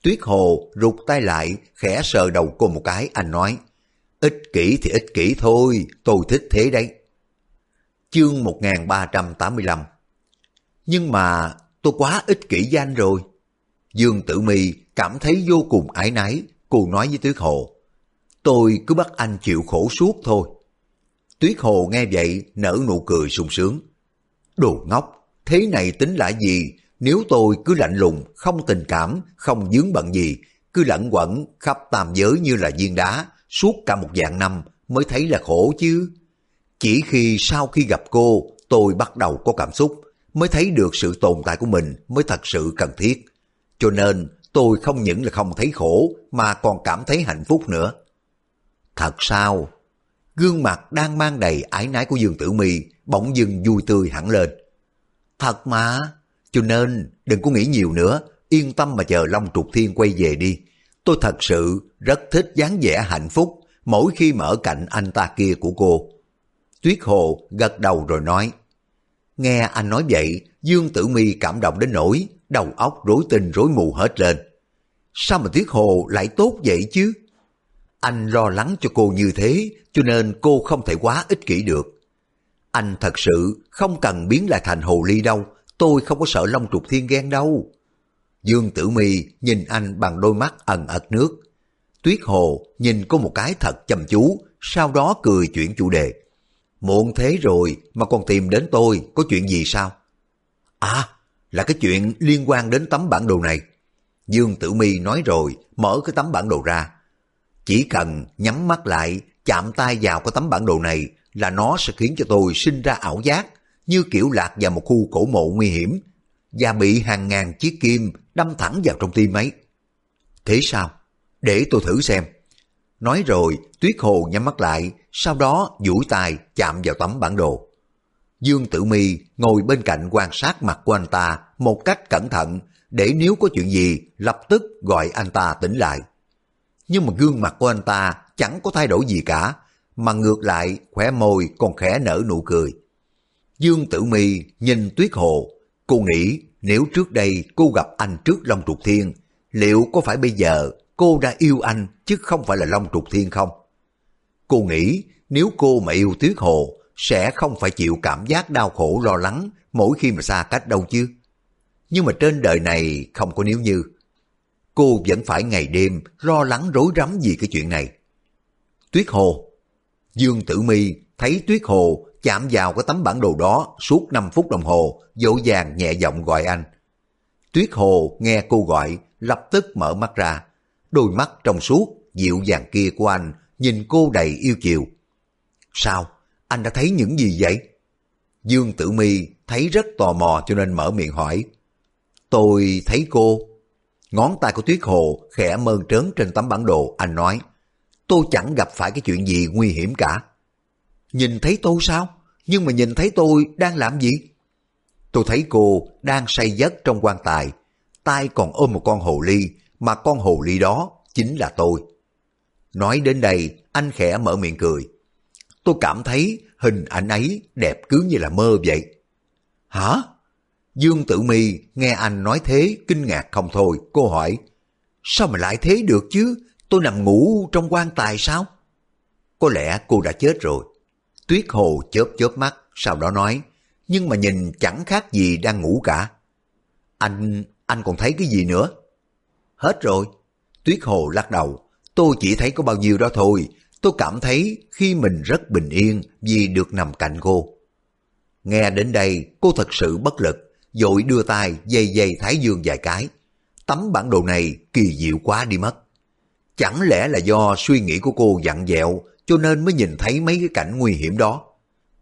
Tuyết Hồ rụt tay lại, khẽ sờ đầu cô một cái, anh nói, ích kỷ thì ích kỷ thôi, tôi thích thế đấy. Chương 1385 Nhưng mà tôi quá ích kỷ với anh rồi. Dương Tử Mi cảm thấy vô cùng ái náy, cô nói với Tuyết Hồ, tôi cứ bắt anh chịu khổ suốt thôi. Tuyết Hồ nghe vậy nở nụ cười sung sướng. Đồ ngốc, thế này tính là gì? Nếu tôi cứ lạnh lùng, không tình cảm, không dướng bận gì, cứ lẩn quẩn khắp tam giới như là viên đá, suốt cả một dạng năm mới thấy là khổ chứ. Chỉ khi sau khi gặp cô, tôi bắt đầu có cảm xúc, mới thấy được sự tồn tại của mình mới thật sự cần thiết. Cho nên tôi không những là không thấy khổ mà còn cảm thấy hạnh phúc nữa. Thật sao? Gương mặt đang mang đầy ái nái của Dương Tử Mi bỗng dưng vui tươi hẳn lên. Thật mà, cho nên đừng có nghĩ nhiều nữa, yên tâm mà chờ Long Trục Thiên quay về đi. Tôi thật sự rất thích dáng vẻ hạnh phúc mỗi khi mở cạnh anh ta kia của cô. Tuyết Hồ gật đầu rồi nói. Nghe anh nói vậy, Dương Tử Mi cảm động đến nỗi đầu óc rối tinh rối mù hết lên. Sao mà Tuyết Hồ lại tốt vậy chứ? Anh lo lắng cho cô như thế, cho nên cô không thể quá ích kỷ được. Anh thật sự không cần biến lại thành hồ ly đâu, tôi không có sợ Long Trục Thiên ghen đâu. Dương Tử Mi nhìn anh bằng đôi mắt ẩn ật nước. Tuyết Hồ nhìn cô một cái thật chăm chú, sau đó cười chuyển chủ đề. Muộn thế rồi mà còn tìm đến tôi, có chuyện gì sao? À, là cái chuyện liên quan đến tấm bản đồ này. Dương Tử Mi nói rồi, mở cái tấm bản đồ ra. Chỉ cần nhắm mắt lại, chạm tay vào cái tấm bản đồ này là nó sẽ khiến cho tôi sinh ra ảo giác, như kiểu lạc vào một khu cổ mộ nguy hiểm, và bị hàng ngàn chiếc kim đâm thẳng vào trong tim ấy. Thế sao? Để tôi thử xem. Nói rồi, Tuyết Hồ nhắm mắt lại, sau đó duỗi tay chạm vào tấm bản đồ. Dương Tử Mi ngồi bên cạnh quan sát mặt của anh ta một cách cẩn thận để nếu có chuyện gì lập tức gọi anh ta tỉnh lại. Nhưng mà gương mặt của anh ta chẳng có thay đổi gì cả, mà ngược lại khỏe môi còn khẽ nở nụ cười. Dương Tử Mi nhìn Tuyết Hồ, cô nghĩ nếu trước đây cô gặp anh trước Long Trục Thiên, liệu có phải bây giờ cô đã yêu anh chứ không phải là Long Trục Thiên không? Cô nghĩ nếu cô mà yêu Tuyết Hồ sẽ không phải chịu cảm giác đau khổ lo lắng mỗi khi mà xa cách đâu chứ. Nhưng mà trên đời này không có nếu như. Cô vẫn phải ngày đêm lo lắng rối rắm vì cái chuyện này. Tuyết Hồ Dương Tử Mi thấy Tuyết Hồ chạm vào cái tấm bản đồ đó suốt 5 phút đồng hồ, dỗ dàng nhẹ giọng gọi anh. Tuyết Hồ nghe cô gọi, lập tức mở mắt ra. Đôi mắt trong suốt, dịu dàng kia của anh nhìn cô đầy yêu chiều. Sao? Anh đã thấy những gì vậy? Dương Tử Mi thấy rất tò mò cho nên mở miệng hỏi. Tôi thấy cô. Ngón tay của Tuyết Hồ khẽ mơn trớn trên tấm bản đồ, anh nói. Tôi chẳng gặp phải cái chuyện gì nguy hiểm cả. Nhìn thấy tôi sao? Nhưng mà nhìn thấy tôi đang làm gì? Tôi thấy cô đang say giấc trong quan tài, tay còn ôm một con hồ ly, mà con hồ ly đó chính là tôi. Nói đến đây, anh khẽ mở miệng cười. Tôi cảm thấy hình ảnh ấy đẹp cứ như là mơ vậy. Hả? Dương Tử Mi nghe anh nói thế kinh ngạc không thôi, cô hỏi. Sao mà lại thế được chứ? Tôi nằm ngủ trong quan tài sao? Có lẽ cô đã chết rồi. Tuyết Hồ chớp chớp mắt, sau đó nói, nhưng mà nhìn chẳng khác gì đang ngủ cả. Anh, anh còn thấy cái gì nữa? Hết rồi. Tuyết Hồ lắc đầu, tôi chỉ thấy có bao nhiêu đó thôi, tôi cảm thấy khi mình rất bình yên vì được nằm cạnh cô. Nghe đến đây, cô thật sự bất lực, dội đưa tay dây dây Thái Dương vài cái. Tấm bản đồ này kỳ diệu quá đi mất. Chẳng lẽ là do suy nghĩ của cô dặn dẹo cho nên mới nhìn thấy mấy cái cảnh nguy hiểm đó.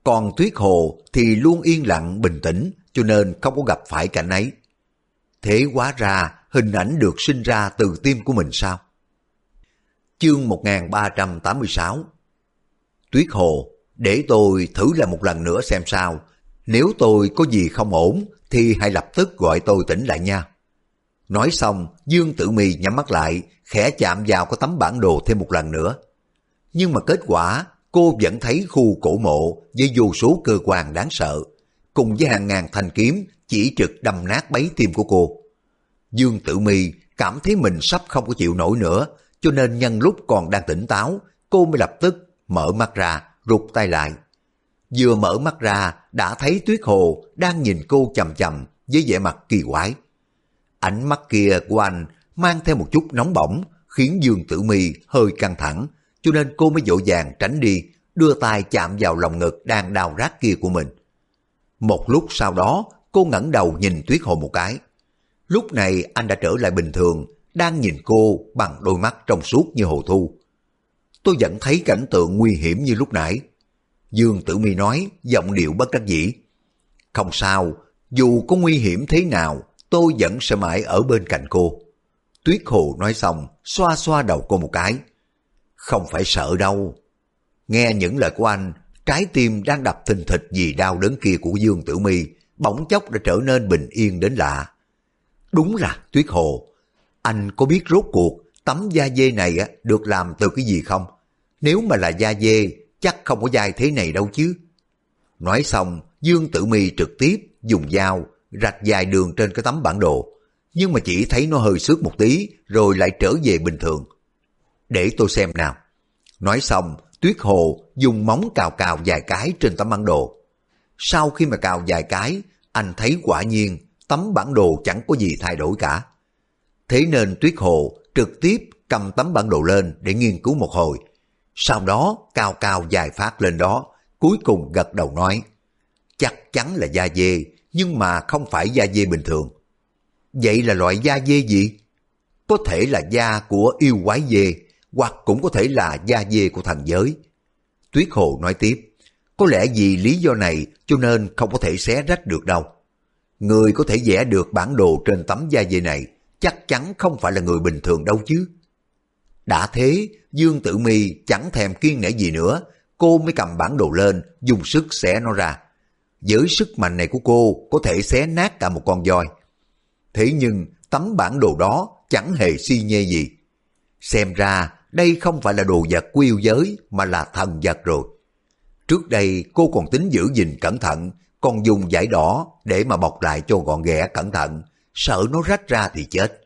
Còn Tuyết Hồ thì luôn yên lặng bình tĩnh cho nên không có gặp phải cảnh ấy. Thế quá ra hình ảnh được sinh ra từ tim của mình sao? Chương 1386 Tuyết Hồ, để tôi thử lại một lần nữa xem sao. Nếu tôi có gì không ổn thì hãy lập tức gọi tôi tỉnh lại nha. Nói xong, Dương Tử Mi nhắm mắt lại, khẽ chạm vào cái tấm bản đồ thêm một lần nữa. Nhưng mà kết quả, cô vẫn thấy khu cổ mộ với vô số cơ quan đáng sợ, cùng với hàng ngàn thanh kiếm chỉ trực đâm nát bấy tim của cô. Dương Tử Mi cảm thấy mình sắp không có chịu nổi nữa, cho nên nhân lúc còn đang tỉnh táo, cô mới lập tức mở mắt ra, rụt tay lại. Vừa mở mắt ra, đã thấy Tuyết Hồ đang nhìn cô chầm chầm với vẻ mặt kỳ quái. Ánh mắt kia của anh mang theo một chút nóng bỏng, khiến Dương Tử Mi hơi căng thẳng, cho nên cô mới dỗ dàng tránh đi, đưa tay chạm vào lòng ngực đang đau rát kia của mình. Một lúc sau đó, cô ngẩng đầu nhìn Tuyết Hồ một cái. Lúc này anh đã trở lại bình thường, đang nhìn cô bằng đôi mắt trong suốt như hồ thu. Tôi vẫn thấy cảnh tượng nguy hiểm như lúc nãy. Dương Tử Mi nói, giọng điệu bất đắc dĩ. Không sao, dù có nguy hiểm thế nào, tôi vẫn sẽ mãi ở bên cạnh cô. Tuyết Hồ nói xong, xoa xoa đầu cô một cái. Không phải sợ đâu. Nghe những lời của anh, trái tim đang đập thình thịch vì đau đớn kia của Dương Tử Mi bỗng chốc đã trở nên bình yên đến lạ. Đúng là Tuyết Hồ, anh có biết rốt cuộc tấm da dê này được làm từ cái gì không? Nếu mà là da dê, chắc không có dai thế này đâu chứ. Nói xong, Dương Tử Mi trực tiếp dùng dao rạch dài đường trên cái tấm bản đồ, nhưng mà chỉ thấy nó hơi xước một tí rồi lại trở về bình thường. Để tôi xem nào. Nói xong, Tuyết Hồ dùng móng cào cào vài cái trên tấm bản đồ. Sau khi mà cào vài cái, anh thấy quả nhiên tấm bản đồ chẳng có gì thay đổi cả. Thế nên Tuyết Hồ trực tiếp cầm tấm bản đồ lên để nghiên cứu một hồi. Sau đó cao cao dài phát lên đó, cuối cùng gật đầu nói, chắc chắn là da dê, nhưng mà không phải da dê bình thường. Vậy là loại da dê gì? Có thể là da của yêu quái dê, hoặc cũng có thể là da dê của thần giới. Tuyết Hồ nói tiếp, có lẽ vì lý do này cho nên không có thể xé rách được đâu. Người có thể vẽ được bản đồ trên tấm da dê này chắc chắn không phải là người bình thường đâu chứ. Đã thế, Dương Tử Mi chẳng thèm kiên nể gì nữa, cô mới cầm bản đồ lên, dùng sức xé nó ra. Với sức mạnh này của cô có thể xé nát cả một con voi. Thế nhưng tấm bản đồ đó chẳng hề si nhê gì. Xem ra đây không phải là đồ vật của yêu giới mà là thần vật rồi. Trước đây cô còn tính giữ gìn cẩn thận, còn dùng giải đỏ để mà bọc lại cho gọn ghẽ cẩn thận, sợ nó rách ra thì chết.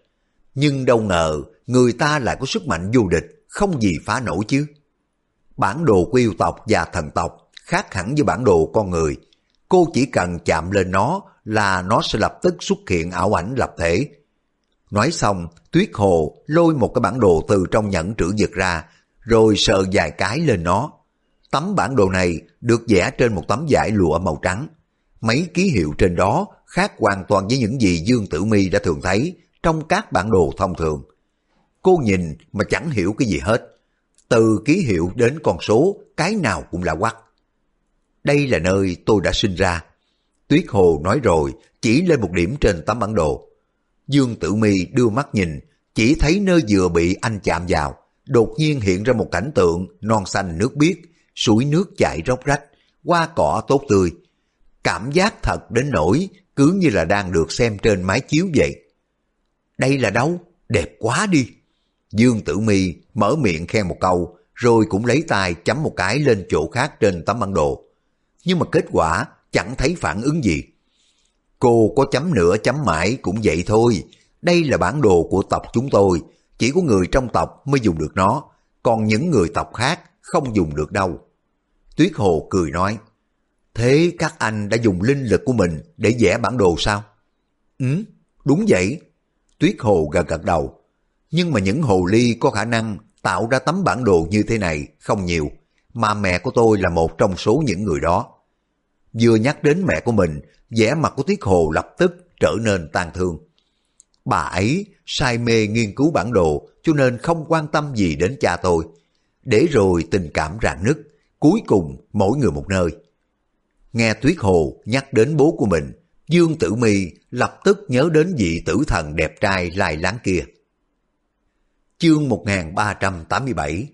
Nhưng đâu ngờ người ta lại có sức mạnh vô địch, không gì phá nổi chứ. Bản đồ của yêu tộc và thần tộc khác hẳn với bản đồ con người. Cô chỉ cần chạm lên nó là nó sẽ lập tức xuất hiện ảo ảnh lập thể. Nói xong, Tuyết Hồ lôi một cái bản đồ từ trong nhẫn trữ vật ra, rồi sờ vài cái lên nó. Tấm bản đồ này được vẽ trên một tấm vải lụa màu trắng. Mấy ký hiệu trên đó khác hoàn toàn với những gì Dương Tử Mi đã thường thấy trong các bản đồ thông thường. Cô nhìn mà chẳng hiểu cái gì hết. Từ ký hiệu đến con số, cái nào cũng là quắc. Đây là nơi tôi đã sinh ra. Tuyết Hồ nói rồi, chỉ lên một điểm trên tấm bản đồ. Dương Tử Mi đưa mắt nhìn, chỉ thấy nơi vừa bị anh chạm vào, đột nhiên hiện ra một cảnh tượng non xanh nước biếc, suối nước chảy róc rách, hoa cỏ tốt tươi. Cảm giác thật đến nỗi cứ như là đang được xem trên máy chiếu vậy. Đây là đâu? Đẹp quá đi. Dương Tử Mi mở miệng khen một câu, rồi cũng lấy tay chấm một cái lên chỗ khác trên tấm bản đồ. Nhưng mà kết quả chẳng thấy phản ứng gì. Cô có chấm nữa chấm mãi cũng vậy thôi. Đây là bản đồ của tộc chúng tôi, chỉ có người trong tộc mới dùng được nó, còn những người tộc khác không dùng được đâu. Tuyết Hồ cười nói, Thế các anh đã dùng linh lực của mình để vẽ bản đồ sao? Ừ, đúng vậy. Tuyết Hồ gật gật đầu. Nhưng mà những hồ ly có khả năng tạo ra tấm bản đồ như thế này không nhiều, mà mẹ của tôi là một trong số những người đó. Vừa nhắc đến mẹ của mình, vẻ mặt của Tuyết Hồ lập tức trở nên tàn thương. Bà ấy say mê nghiên cứu bản đồ cho nên không quan tâm gì đến cha tôi. Để rồi tình cảm rạn nứt, cuối cùng mỗi người một nơi. Nghe Tuyết Hồ nhắc đến bố của mình, Dương Tử Mi lập tức nhớ đến vị tử thần đẹp trai lai láng kia. Chương 1387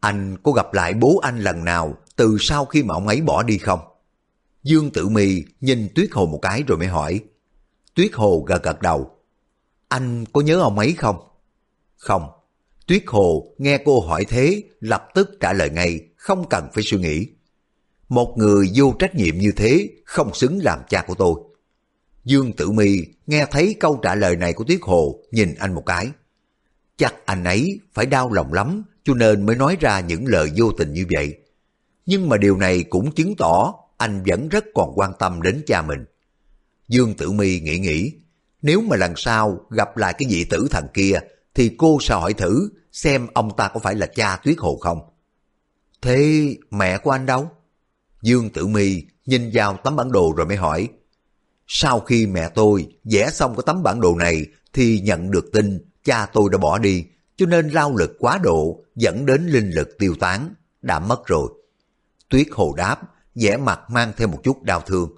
Anh có gặp lại bố anh lần nào từ sau khi mà ông ấy bỏ đi không? Dương Tử Mi nhìn Tuyết Hồ một cái rồi mới hỏi. Tuyết Hồ gật gật đầu. Anh có nhớ ông ấy không? Không. Tuyết Hồ nghe cô hỏi thế, lập tức trả lời ngay, không cần phải suy nghĩ. Một người vô trách nhiệm như thế, không xứng làm cha của tôi. Dương Tử Mi nghe thấy câu trả lời này của Tuyết Hồ, nhìn anh một cái. Chắc anh ấy phải đau lòng lắm, cho nên mới nói ra những lời vô tình như vậy. Nhưng mà điều này cũng chứng tỏ anh vẫn rất còn quan tâm đến cha mình. Dương Tử Mi nghĩ nghĩ, nếu mà lần sau gặp lại cái vị tử thần kia, thì cô sẽ hỏi thử xem ông ta có phải là cha Tuyết Hồ không. Thế mẹ của anh đâu? Dương Tử Mi nhìn vào tấm bản đồ rồi mới hỏi. Sau khi mẹ tôi vẽ xong cái tấm bản đồ này thì nhận được tin cha tôi đã bỏ đi, cho nên lao lực quá độ dẫn đến linh lực tiêu tán, đã mất rồi. Tuyết Hồ đáp, vẻ mặt mang thêm một chút đau thương.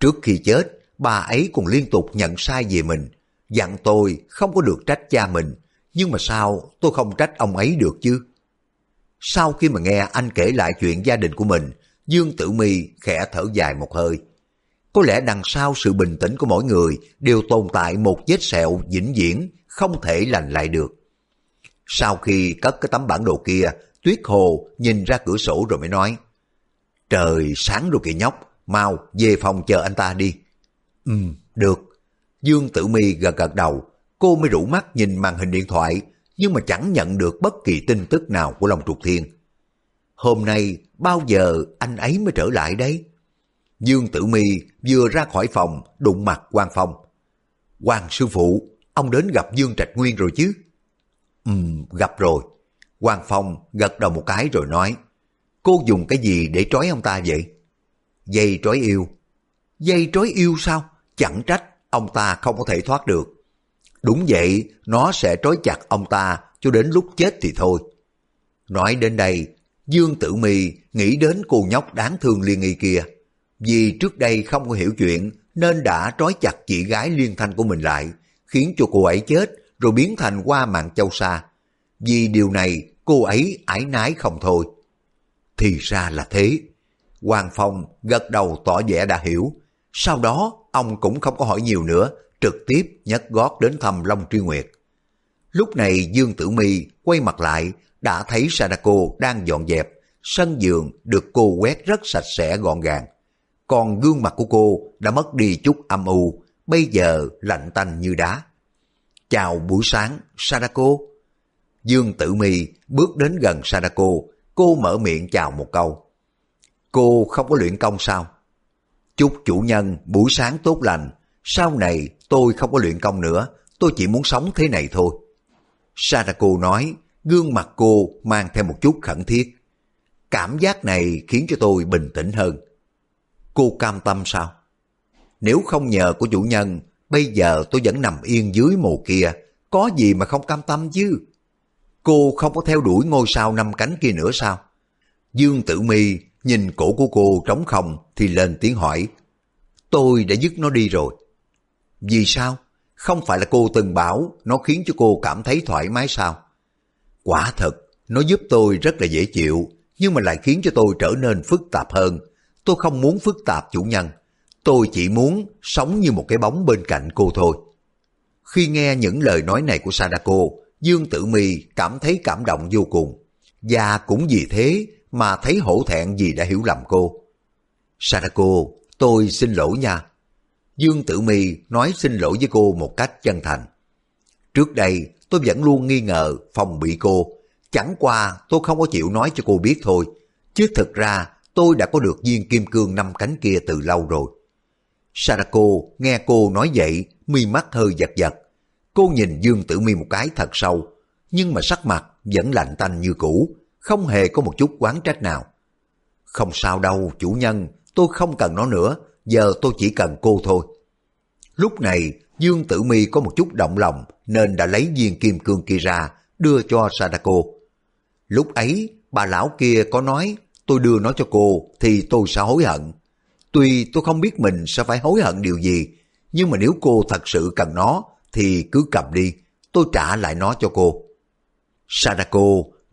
Trước khi chết, bà ấy còn liên tục nhận sai về mình, dặn tôi không có được trách cha mình, nhưng mà sao tôi không trách ông ấy được chứ? Sau khi mà nghe anh kể lại chuyện gia đình của mình, Dương Tử Mi khẽ thở dài một hơi. Có lẽ đằng sau sự bình tĩnh của mỗi người đều tồn tại một vết sẹo vĩnh viễn, không thể lành lại được. Sau khi cất cái tấm bản đồ kia, Tuyết Hồ nhìn ra cửa sổ rồi mới nói, Trời sáng rồi kìa nhóc, mau về phòng chờ anh ta đi. Ừ, được. Dương Tử Mi gật gật đầu, cô mới rủ mắt nhìn màn hình điện thoại, nhưng mà chẳng nhận được bất kỳ tin tức nào của Long Trục Thiên. Hôm nay bao giờ anh ấy mới trở lại đấy? Dương Tử Mi vừa ra khỏi phòng đụng mặt quan Phong. quan sư phụ, ông đến gặp Dương Trạch Nguyên rồi chứ? Ừ, gặp rồi. quan Phong gật đầu một cái rồi nói, cô dùng cái gì để trói ông ta vậy? Dây trói yêu. Dây trói yêu sao? Chẳng trách ông ta không có thể thoát được. Đúng vậy, nó sẽ trói chặt ông ta cho đến lúc chết thì thôi. Nói đến đây, Dương Tử Mi nghĩ đến cô nhóc đáng thương liên nghi kia. Vì trước đây không có hiểu chuyện nên đã trói chặt chị gái liên thanh của mình lại, khiến cho cô ấy chết rồi biến thành qua mạng châu sa. Vì điều này cô ấy ải nái không thôi. Thì ra là thế. Hoàng Phong gật đầu tỏ vẻ đã hiểu. Sau đó ông cũng không có hỏi nhiều nữa, trực tiếp nhấc gót đến thăm Long Truy Nguyệt. Lúc này Dương Tử Mi quay mặt lại đã thấy Sadako đang dọn dẹp, sân giường được cô quét rất sạch sẽ gọn gàng. Còn gương mặt của cô đã mất đi chút âm u, bây giờ lạnh tanh như đá. Chào buổi sáng, Sadako. Dương Tử Mi bước đến gần Sadako, cô mở miệng chào một câu. Cô không có luyện công sao? Chúc chủ nhân buổi sáng tốt lành, sau này tôi không có luyện công nữa, tôi chỉ muốn sống thế này thôi. Sadako nói, gương mặt cô mang theo một chút khẩn thiết. Cảm giác này khiến cho tôi bình tĩnh hơn. Cô cam tâm sao? Nếu không nhờ của chủ nhân, bây giờ tôi vẫn nằm yên dưới mồ kia, có gì mà không cam tâm chứ? Cô không có theo đuổi ngôi sao năm cánh kia nữa sao? Dương Tử Mi nhìn cổ của cô trống không thì lên tiếng hỏi. Tôi đã dứt nó đi rồi. Vì sao? Không phải là cô từng bảo nó khiến cho cô cảm thấy thoải mái sao? Quả thật, nó giúp tôi rất là dễ chịu, nhưng mà lại khiến cho tôi trở nên phức tạp hơn. Tôi không muốn phức tạp chủ nhân. Tôi chỉ muốn sống như một cái bóng bên cạnh cô thôi. Khi nghe những lời nói này của Sadako, Dương Tử Mi cảm thấy cảm động vô cùng. Và cũng vì thế mà thấy hổ thẹn vì đã hiểu lầm cô. Sadako, tôi xin lỗi nha. Dương Tử Mi nói xin lỗi với cô một cách chân thành. Trước đây tôi vẫn luôn nghi ngờ phòng bị cô, chẳng qua tôi không có chịu nói cho cô biết thôi, chứ thực ra tôi đã có được viên kim cương năm cánh kia từ lâu rồi. Sadako nghe cô nói vậy, mi mắt hơi giật giật. Cô nhìn Dương Tử Mi một cái thật sâu, nhưng mà sắc mặt vẫn lạnh tanh như cũ, không hề có một chút quán trách nào. Không sao đâu, chủ nhân, tôi không cần nó nữa, giờ tôi chỉ cần cô thôi. Lúc này, Dương Tử Mi có một chút động lòng nên đã lấy viên kim cương kia ra, đưa cho Sadako. Lúc ấy, bà lão kia có nói tôi đưa nó cho cô thì tôi sẽ hối hận. Tuy tôi không biết mình sẽ phải hối hận điều gì, nhưng mà nếu cô thật sự cần nó thì cứ cầm đi, tôi trả lại nó cho cô. Sadako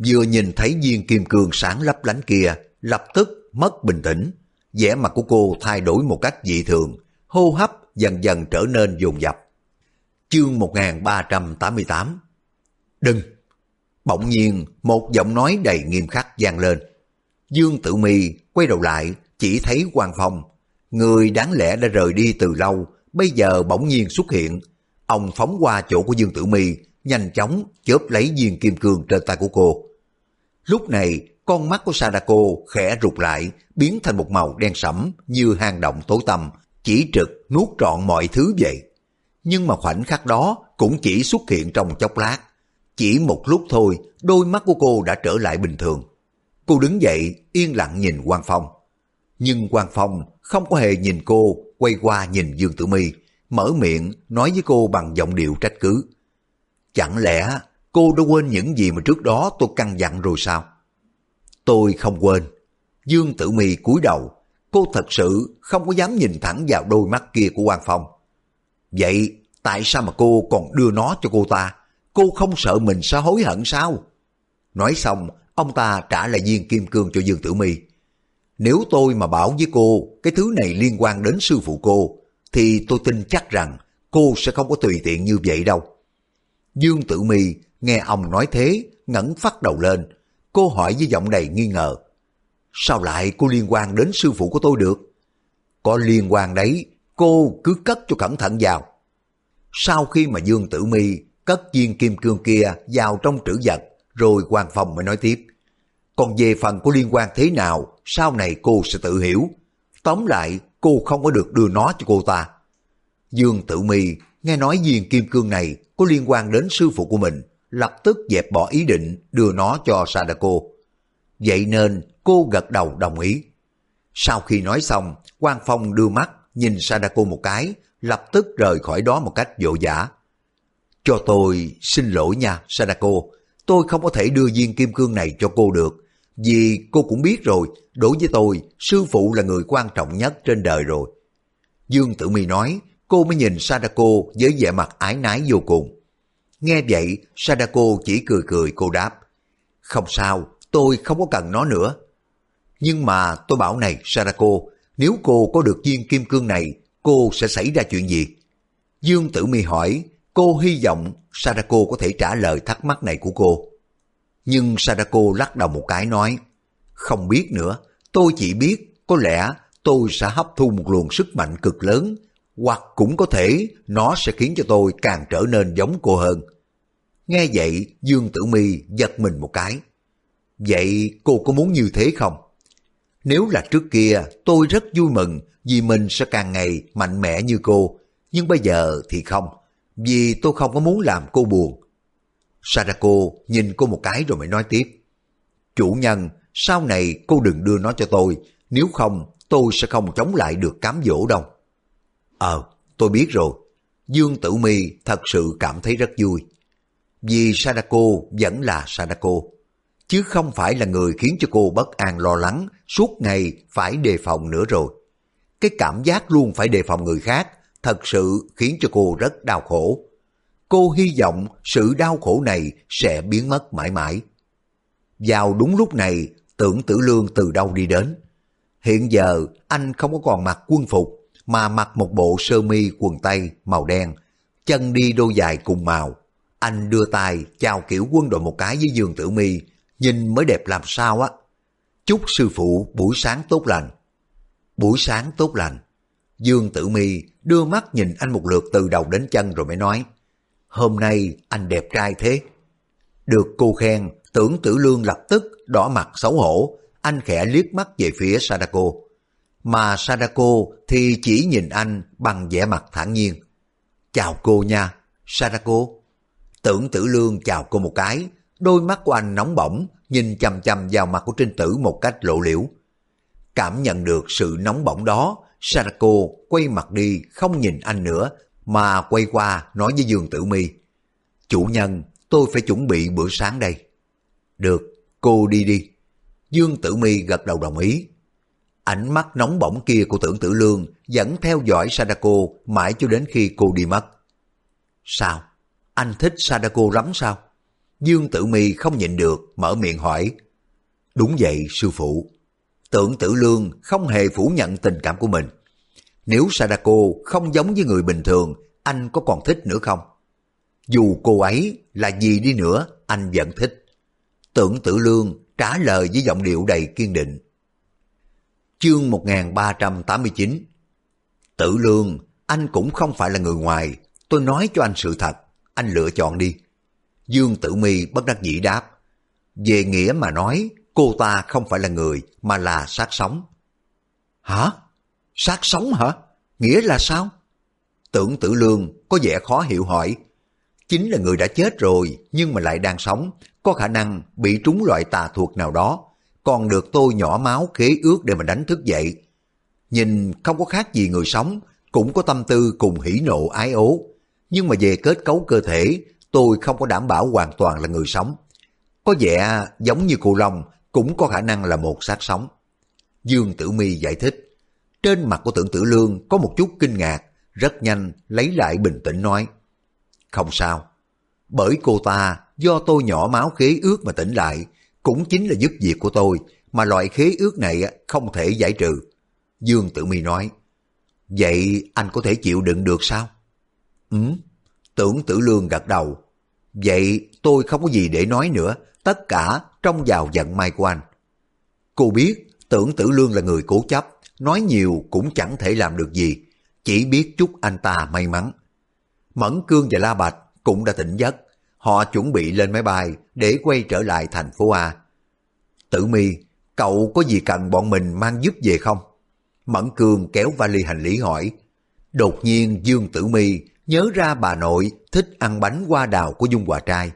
vừa nhìn thấy viên kim cương sáng lấp lánh kia, lập tức mất bình tĩnh. vẻ mặt của cô thay đổi một cách dị thường, hô hấp dần dần trở nên dồn dập. Chương 1388 Đừng! Bỗng nhiên, một giọng nói đầy nghiêm khắc vang lên. Dương Tử Mi quay đầu lại, chỉ thấy quan Phong. Người đáng lẽ đã rời đi từ lâu, bây giờ bỗng nhiên xuất hiện. Ông phóng qua chỗ của Dương Tử Mi, nhanh chóng chớp lấy viên kim cương trên tay của cô. Lúc này, con mắt của Sadako khẽ rụt lại, biến thành một màu đen sẫm như hang động tối tăm, chỉ trực nuốt trọn mọi thứ vậy. Nhưng mà khoảnh khắc đó cũng chỉ xuất hiện trong chốc lát. Chỉ một lúc thôi, đôi mắt của cô đã trở lại bình thường. Cô đứng dậy, yên lặng nhìn Quang Phong. Nhưng Quang Phong không có hề nhìn cô, quay qua nhìn Dương Tử My, mở miệng nói với cô bằng giọng điệu trách cứ. Chẳng lẽ cô đã quên những gì mà trước đó tôi căn dặn rồi sao? Tôi không quên. Dương Tử Mi cúi đầu, cô thật sự không có dám nhìn thẳng vào đôi mắt kia của Quang Phong. Vậy tại sao mà cô còn đưa nó cho cô ta? Cô không sợ mình sẽ hối hận sao? Nói xong, ông ta trả lại viên kim cương cho Dương Tử Mi. Nếu tôi mà bảo với cô cái thứ này liên quan đến sư phụ cô, thì tôi tin chắc rằng cô sẽ không có tùy tiện như vậy đâu. Dương Tử Mi nghe ông nói thế, ngẩng phát đầu lên. Cô hỏi với giọng đầy nghi ngờ. Sao lại cô liên quan đến sư phụ của tôi được? Có liên quan đấy, cô cứ cất cho cẩn thận vào. Sau khi mà Dương Tử Mi cất viên kim cương kia vào trong trữ vật, rồi quan phòng mới nói tiếp. Còn về phần có liên quan thế nào, sau này cô sẽ tự hiểu. Tóm lại, cô không có được đưa nó cho cô ta. Dương Tử Mi nghe nói viên kim cương này có liên quan đến sư phụ của mình, lập tức dẹp bỏ ý định đưa nó cho Sadako. Vậy nên cô gật đầu đồng ý. Sau khi nói xong, Quang Phong đưa mắt nhìn Sadako một cái, lập tức rời khỏi đó một cách vội vã. Cho tôi xin lỗi nha Sadako, tôi không có thể đưa viên kim cương này cho cô được, vì cô cũng biết rồi, đối với tôi, sư phụ là người quan trọng nhất trên đời rồi. Dương Tử Mi nói, cô mới nhìn Sadako với vẻ mặt ái nái vô cùng. Nghe vậy, Sadako chỉ cười cười cô đáp. Không sao, tôi không có cần nó nữa. Nhưng mà tôi bảo này Sadako, nếu cô có được viên kim cương này, cô sẽ xảy ra chuyện gì? Dương Tử Mi hỏi, cô hy vọng Sadako có thể trả lời thắc mắc này của cô. Nhưng Sadako lắc đầu một cái nói, không biết nữa, tôi chỉ biết có lẽ tôi sẽ hấp thu một luồng sức mạnh cực lớn, hoặc cũng có thể nó sẽ khiến cho tôi càng trở nên giống cô hơn. Nghe vậy, Dương Tử Mi giật mình một cái. Vậy cô có muốn như thế không? Nếu là trước kia, tôi rất vui mừng vì mình sẽ càng ngày mạnh mẽ như cô, nhưng bây giờ thì không, vì tôi không có muốn làm cô buồn. Sadako nhìn cô một cái rồi mới nói tiếp. Chủ nhân, sau này cô đừng đưa nó cho tôi, nếu không tôi sẽ không chống lại được cám dỗ đâu. Ờ, tôi biết rồi. Dương Tử Mi thật sự cảm thấy rất vui. Vì Sadako vẫn là Sadako, chứ không phải là người khiến cho cô bất an lo lắng, suốt ngày phải đề phòng nữa rồi. Cái cảm giác luôn phải đề phòng người khác thật sự khiến cho cô rất đau khổ. Cô hy vọng sự đau khổ này sẽ biến mất mãi mãi. Vào đúng lúc này, tưởng tử lương từ đâu đi đến. Hiện giờ anh không có còn mặc quân phục, mà mặc một bộ sơ mi quần tây màu đen, chân đi đôi giày cùng màu. Anh đưa tay chào kiểu quân đội một cái với Dương Tử Mi, nhìn mới đẹp làm sao á. Chúc sư phụ buổi sáng tốt lành. Buổi sáng tốt lành. Dương Tử Mi đưa mắt nhìn anh một lượt từ đầu đến chân rồi mới nói, hôm nay anh đẹp trai thế. Được cô khen, tưởng tử lương lập tức đỏ mặt xấu hổ, anh khẽ liếc mắt về phía Sadako. Mà Sadako thì chỉ nhìn anh bằng vẻ mặt thản nhiên. Chào cô nha, Sadako. Tưởng tử lương chào cô một cái, đôi mắt của anh nóng bỏng, nhìn chằm chằm vào mặt của trinh tử một cách lộ liễu. Cảm nhận được sự nóng bỏng đó, Sadako quay mặt đi không nhìn anh nữa, mà quay qua nói với Dương Tử Mi. Chủ nhân, tôi phải chuẩn bị bữa sáng đây. Được, cô đi đi. Dương Tử Mi gật đầu đồng ý. Ánh mắt nóng bỏng kia của tưởng tử lương vẫn theo dõi Sadako mãi cho đến khi cô đi mất. Sao? Anh thích Sadako lắm sao? Dương Tử Mi không nhịn được, mở miệng hỏi. Đúng vậy, sư phụ. Tưởng tử lương không hề phủ nhận tình cảm của mình. Nếu Sadako không giống với người bình thường, anh có còn thích nữa không? Dù cô ấy là gì đi nữa, anh vẫn thích. Tưởng tử lương trả lời với giọng điệu đầy kiên định. Chương 1389 Tử lương, anh cũng không phải là người ngoài, tôi nói cho anh sự thật, anh lựa chọn đi. Dương Tử Mi bất đắc dĩ đáp. Về nghĩa mà nói, cô ta không phải là người, mà là sát sống. Hả? Sát sống hả? Nghĩa là sao? Tưởng tử lương có vẻ khó hiểu hỏi. Chính là người đã chết rồi, nhưng mà lại đang sống, có khả năng bị trúng loại tà thuộc nào đó, còn được tôi nhỏ máu khế ước để mà đánh thức dậy. Nhìn không có khác gì người sống, cũng có tâm tư cùng hỉ nộ ái ố. Nhưng mà về kết cấu cơ thể, tôi không có đảm bảo hoàn toàn là người sống. Có vẻ giống như cụ Long, cũng có khả năng là một xác sống. Dương Tử Mi giải thích. Trên mặt của tưởng tử lương có một chút kinh ngạc, rất nhanh lấy lại bình tĩnh nói. Không sao, bởi cô ta do tôi nhỏ máu khế ước mà tỉnh lại, cũng chính là giúp việc của tôi, mà loại khế ước này không thể giải trừ. Dương Tử Mi nói, vậy anh có thể chịu đựng được sao? Ừ, tưởng tử lương gật đầu. Vậy tôi không có gì để nói nữa, tất cả trong vào giận may của anh. Cô biết tưởng tử lương là người cố chấp, nói nhiều cũng chẳng thể làm được gì, chỉ biết chúc anh ta may mắn. Mẫn Cương và La Bạch cũng đã tỉnh giấc, họ chuẩn bị lên máy bay để quay trở lại thành phố A. Tử mi, cậu có gì cần bọn mình mang giúp về không? Mẫn Cương kéo vali hành lý hỏi. Đột nhiên Dương Tử mi nhớ ra bà nội thích ăn bánh hoa đào của Dung Hòa Trai.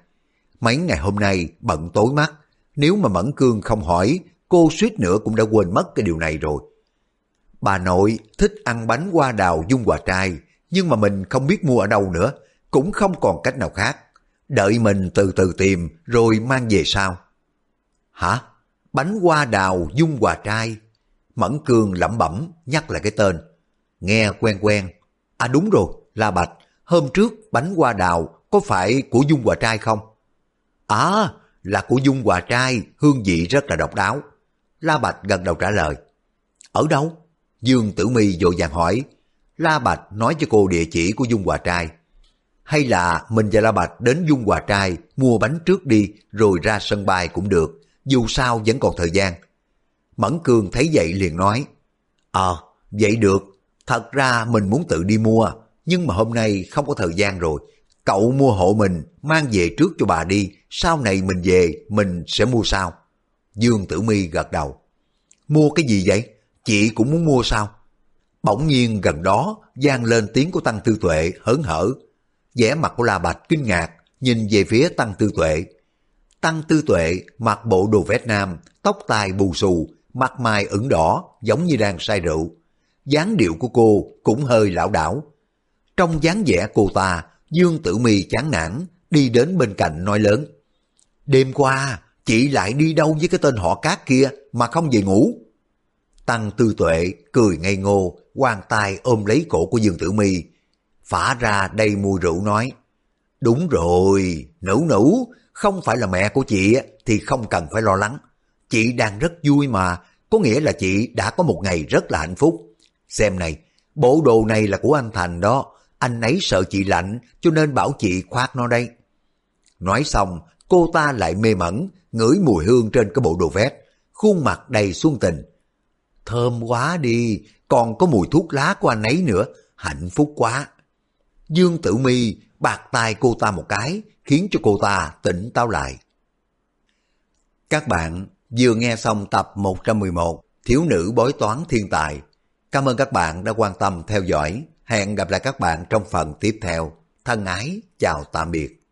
Mấy ngày hôm nay bận tối mắt, nếu mà Mẫn Cương không hỏi, cô suýt nữa cũng đã quên mất cái điều này rồi. Bà nội thích ăn bánh hoa đào dung hòa trai, nhưng mà mình không biết mua ở đâu nữa, cũng không còn cách nào khác. Đợi mình từ từ tìm rồi mang về sau. Hả? Bánh hoa đào dung hòa trai. Mẫn cường lẩm bẩm nhắc lại cái tên. Nghe quen quen. À đúng rồi, La Bạch, hôm trước bánh hoa đào có phải của Dung Hòa Trai không? À, là của Dung Hòa Trai, hương vị rất là độc đáo. La Bạch gần đầu trả lời. Ở đâu? Dương Tử Mi vội vàng hỏi. La Bạch nói cho cô địa chỉ của Dung Hòa Trai. Hay là mình và La Bạch đến Dung Hòa Trai mua bánh trước đi rồi ra sân bay cũng được, dù sao vẫn còn thời gian. Mẫn Cường thấy vậy liền nói, Ờ, vậy được, thật ra mình muốn tự đi mua, nhưng mà hôm nay không có thời gian rồi. Cậu mua hộ mình, mang về trước cho bà đi, sau này mình về, mình sẽ mua sao? Dương Tử Mi gật đầu. Mua cái gì vậy? Chị cũng muốn mua sao? Bỗng nhiên gần đó gian lên tiếng của Tăng Tư Tuệ hớn hở. vẻ mặt của La Bạch kinh ngạc, nhìn về phía Tăng Tư Tuệ. Tăng Tư Tuệ mặc bộ đồ vét Nam, tóc tai bù xù, mặt mày ửng đỏ giống như đang say rượu. dáng điệu của cô cũng hơi lão đảo. Trong dáng vẻ cô ta, Dương Tử Mi chán nản, đi đến bên cạnh nói lớn. Đêm qua, chị lại đi đâu với cái tên họ cát kia mà không về ngủ? Tăng Tư Tuệ cười ngây ngô, quan tay ôm lấy cổ của Dương Tử Mi, phả ra đầy mùi rượu nói. Đúng rồi, nữ nữ, không phải là mẹ của chị thì không cần phải lo lắng. Chị đang rất vui mà, có nghĩa là chị đã có một ngày rất là hạnh phúc. Xem này, bộ đồ này là của anh Thành đó, anh ấy sợ chị lạnh cho nên bảo chị khoác nó đây. Nói xong, cô ta lại mê mẩn, ngửi mùi hương trên cái bộ đồ vest, khuôn mặt đầy xuân tình. Thơm quá đi, còn có mùi thuốc lá của anh ấy nữa, hạnh phúc quá. Dương Tử Mi bạc tay cô ta một cái, khiến cho cô ta tỉnh táo lại. Các bạn vừa nghe xong tập 111 Thiếu nữ bói toán thiên tài. Cảm ơn các bạn đã quan tâm theo dõi. Hẹn gặp lại các bạn trong phần tiếp theo. Thân ái, chào tạm biệt.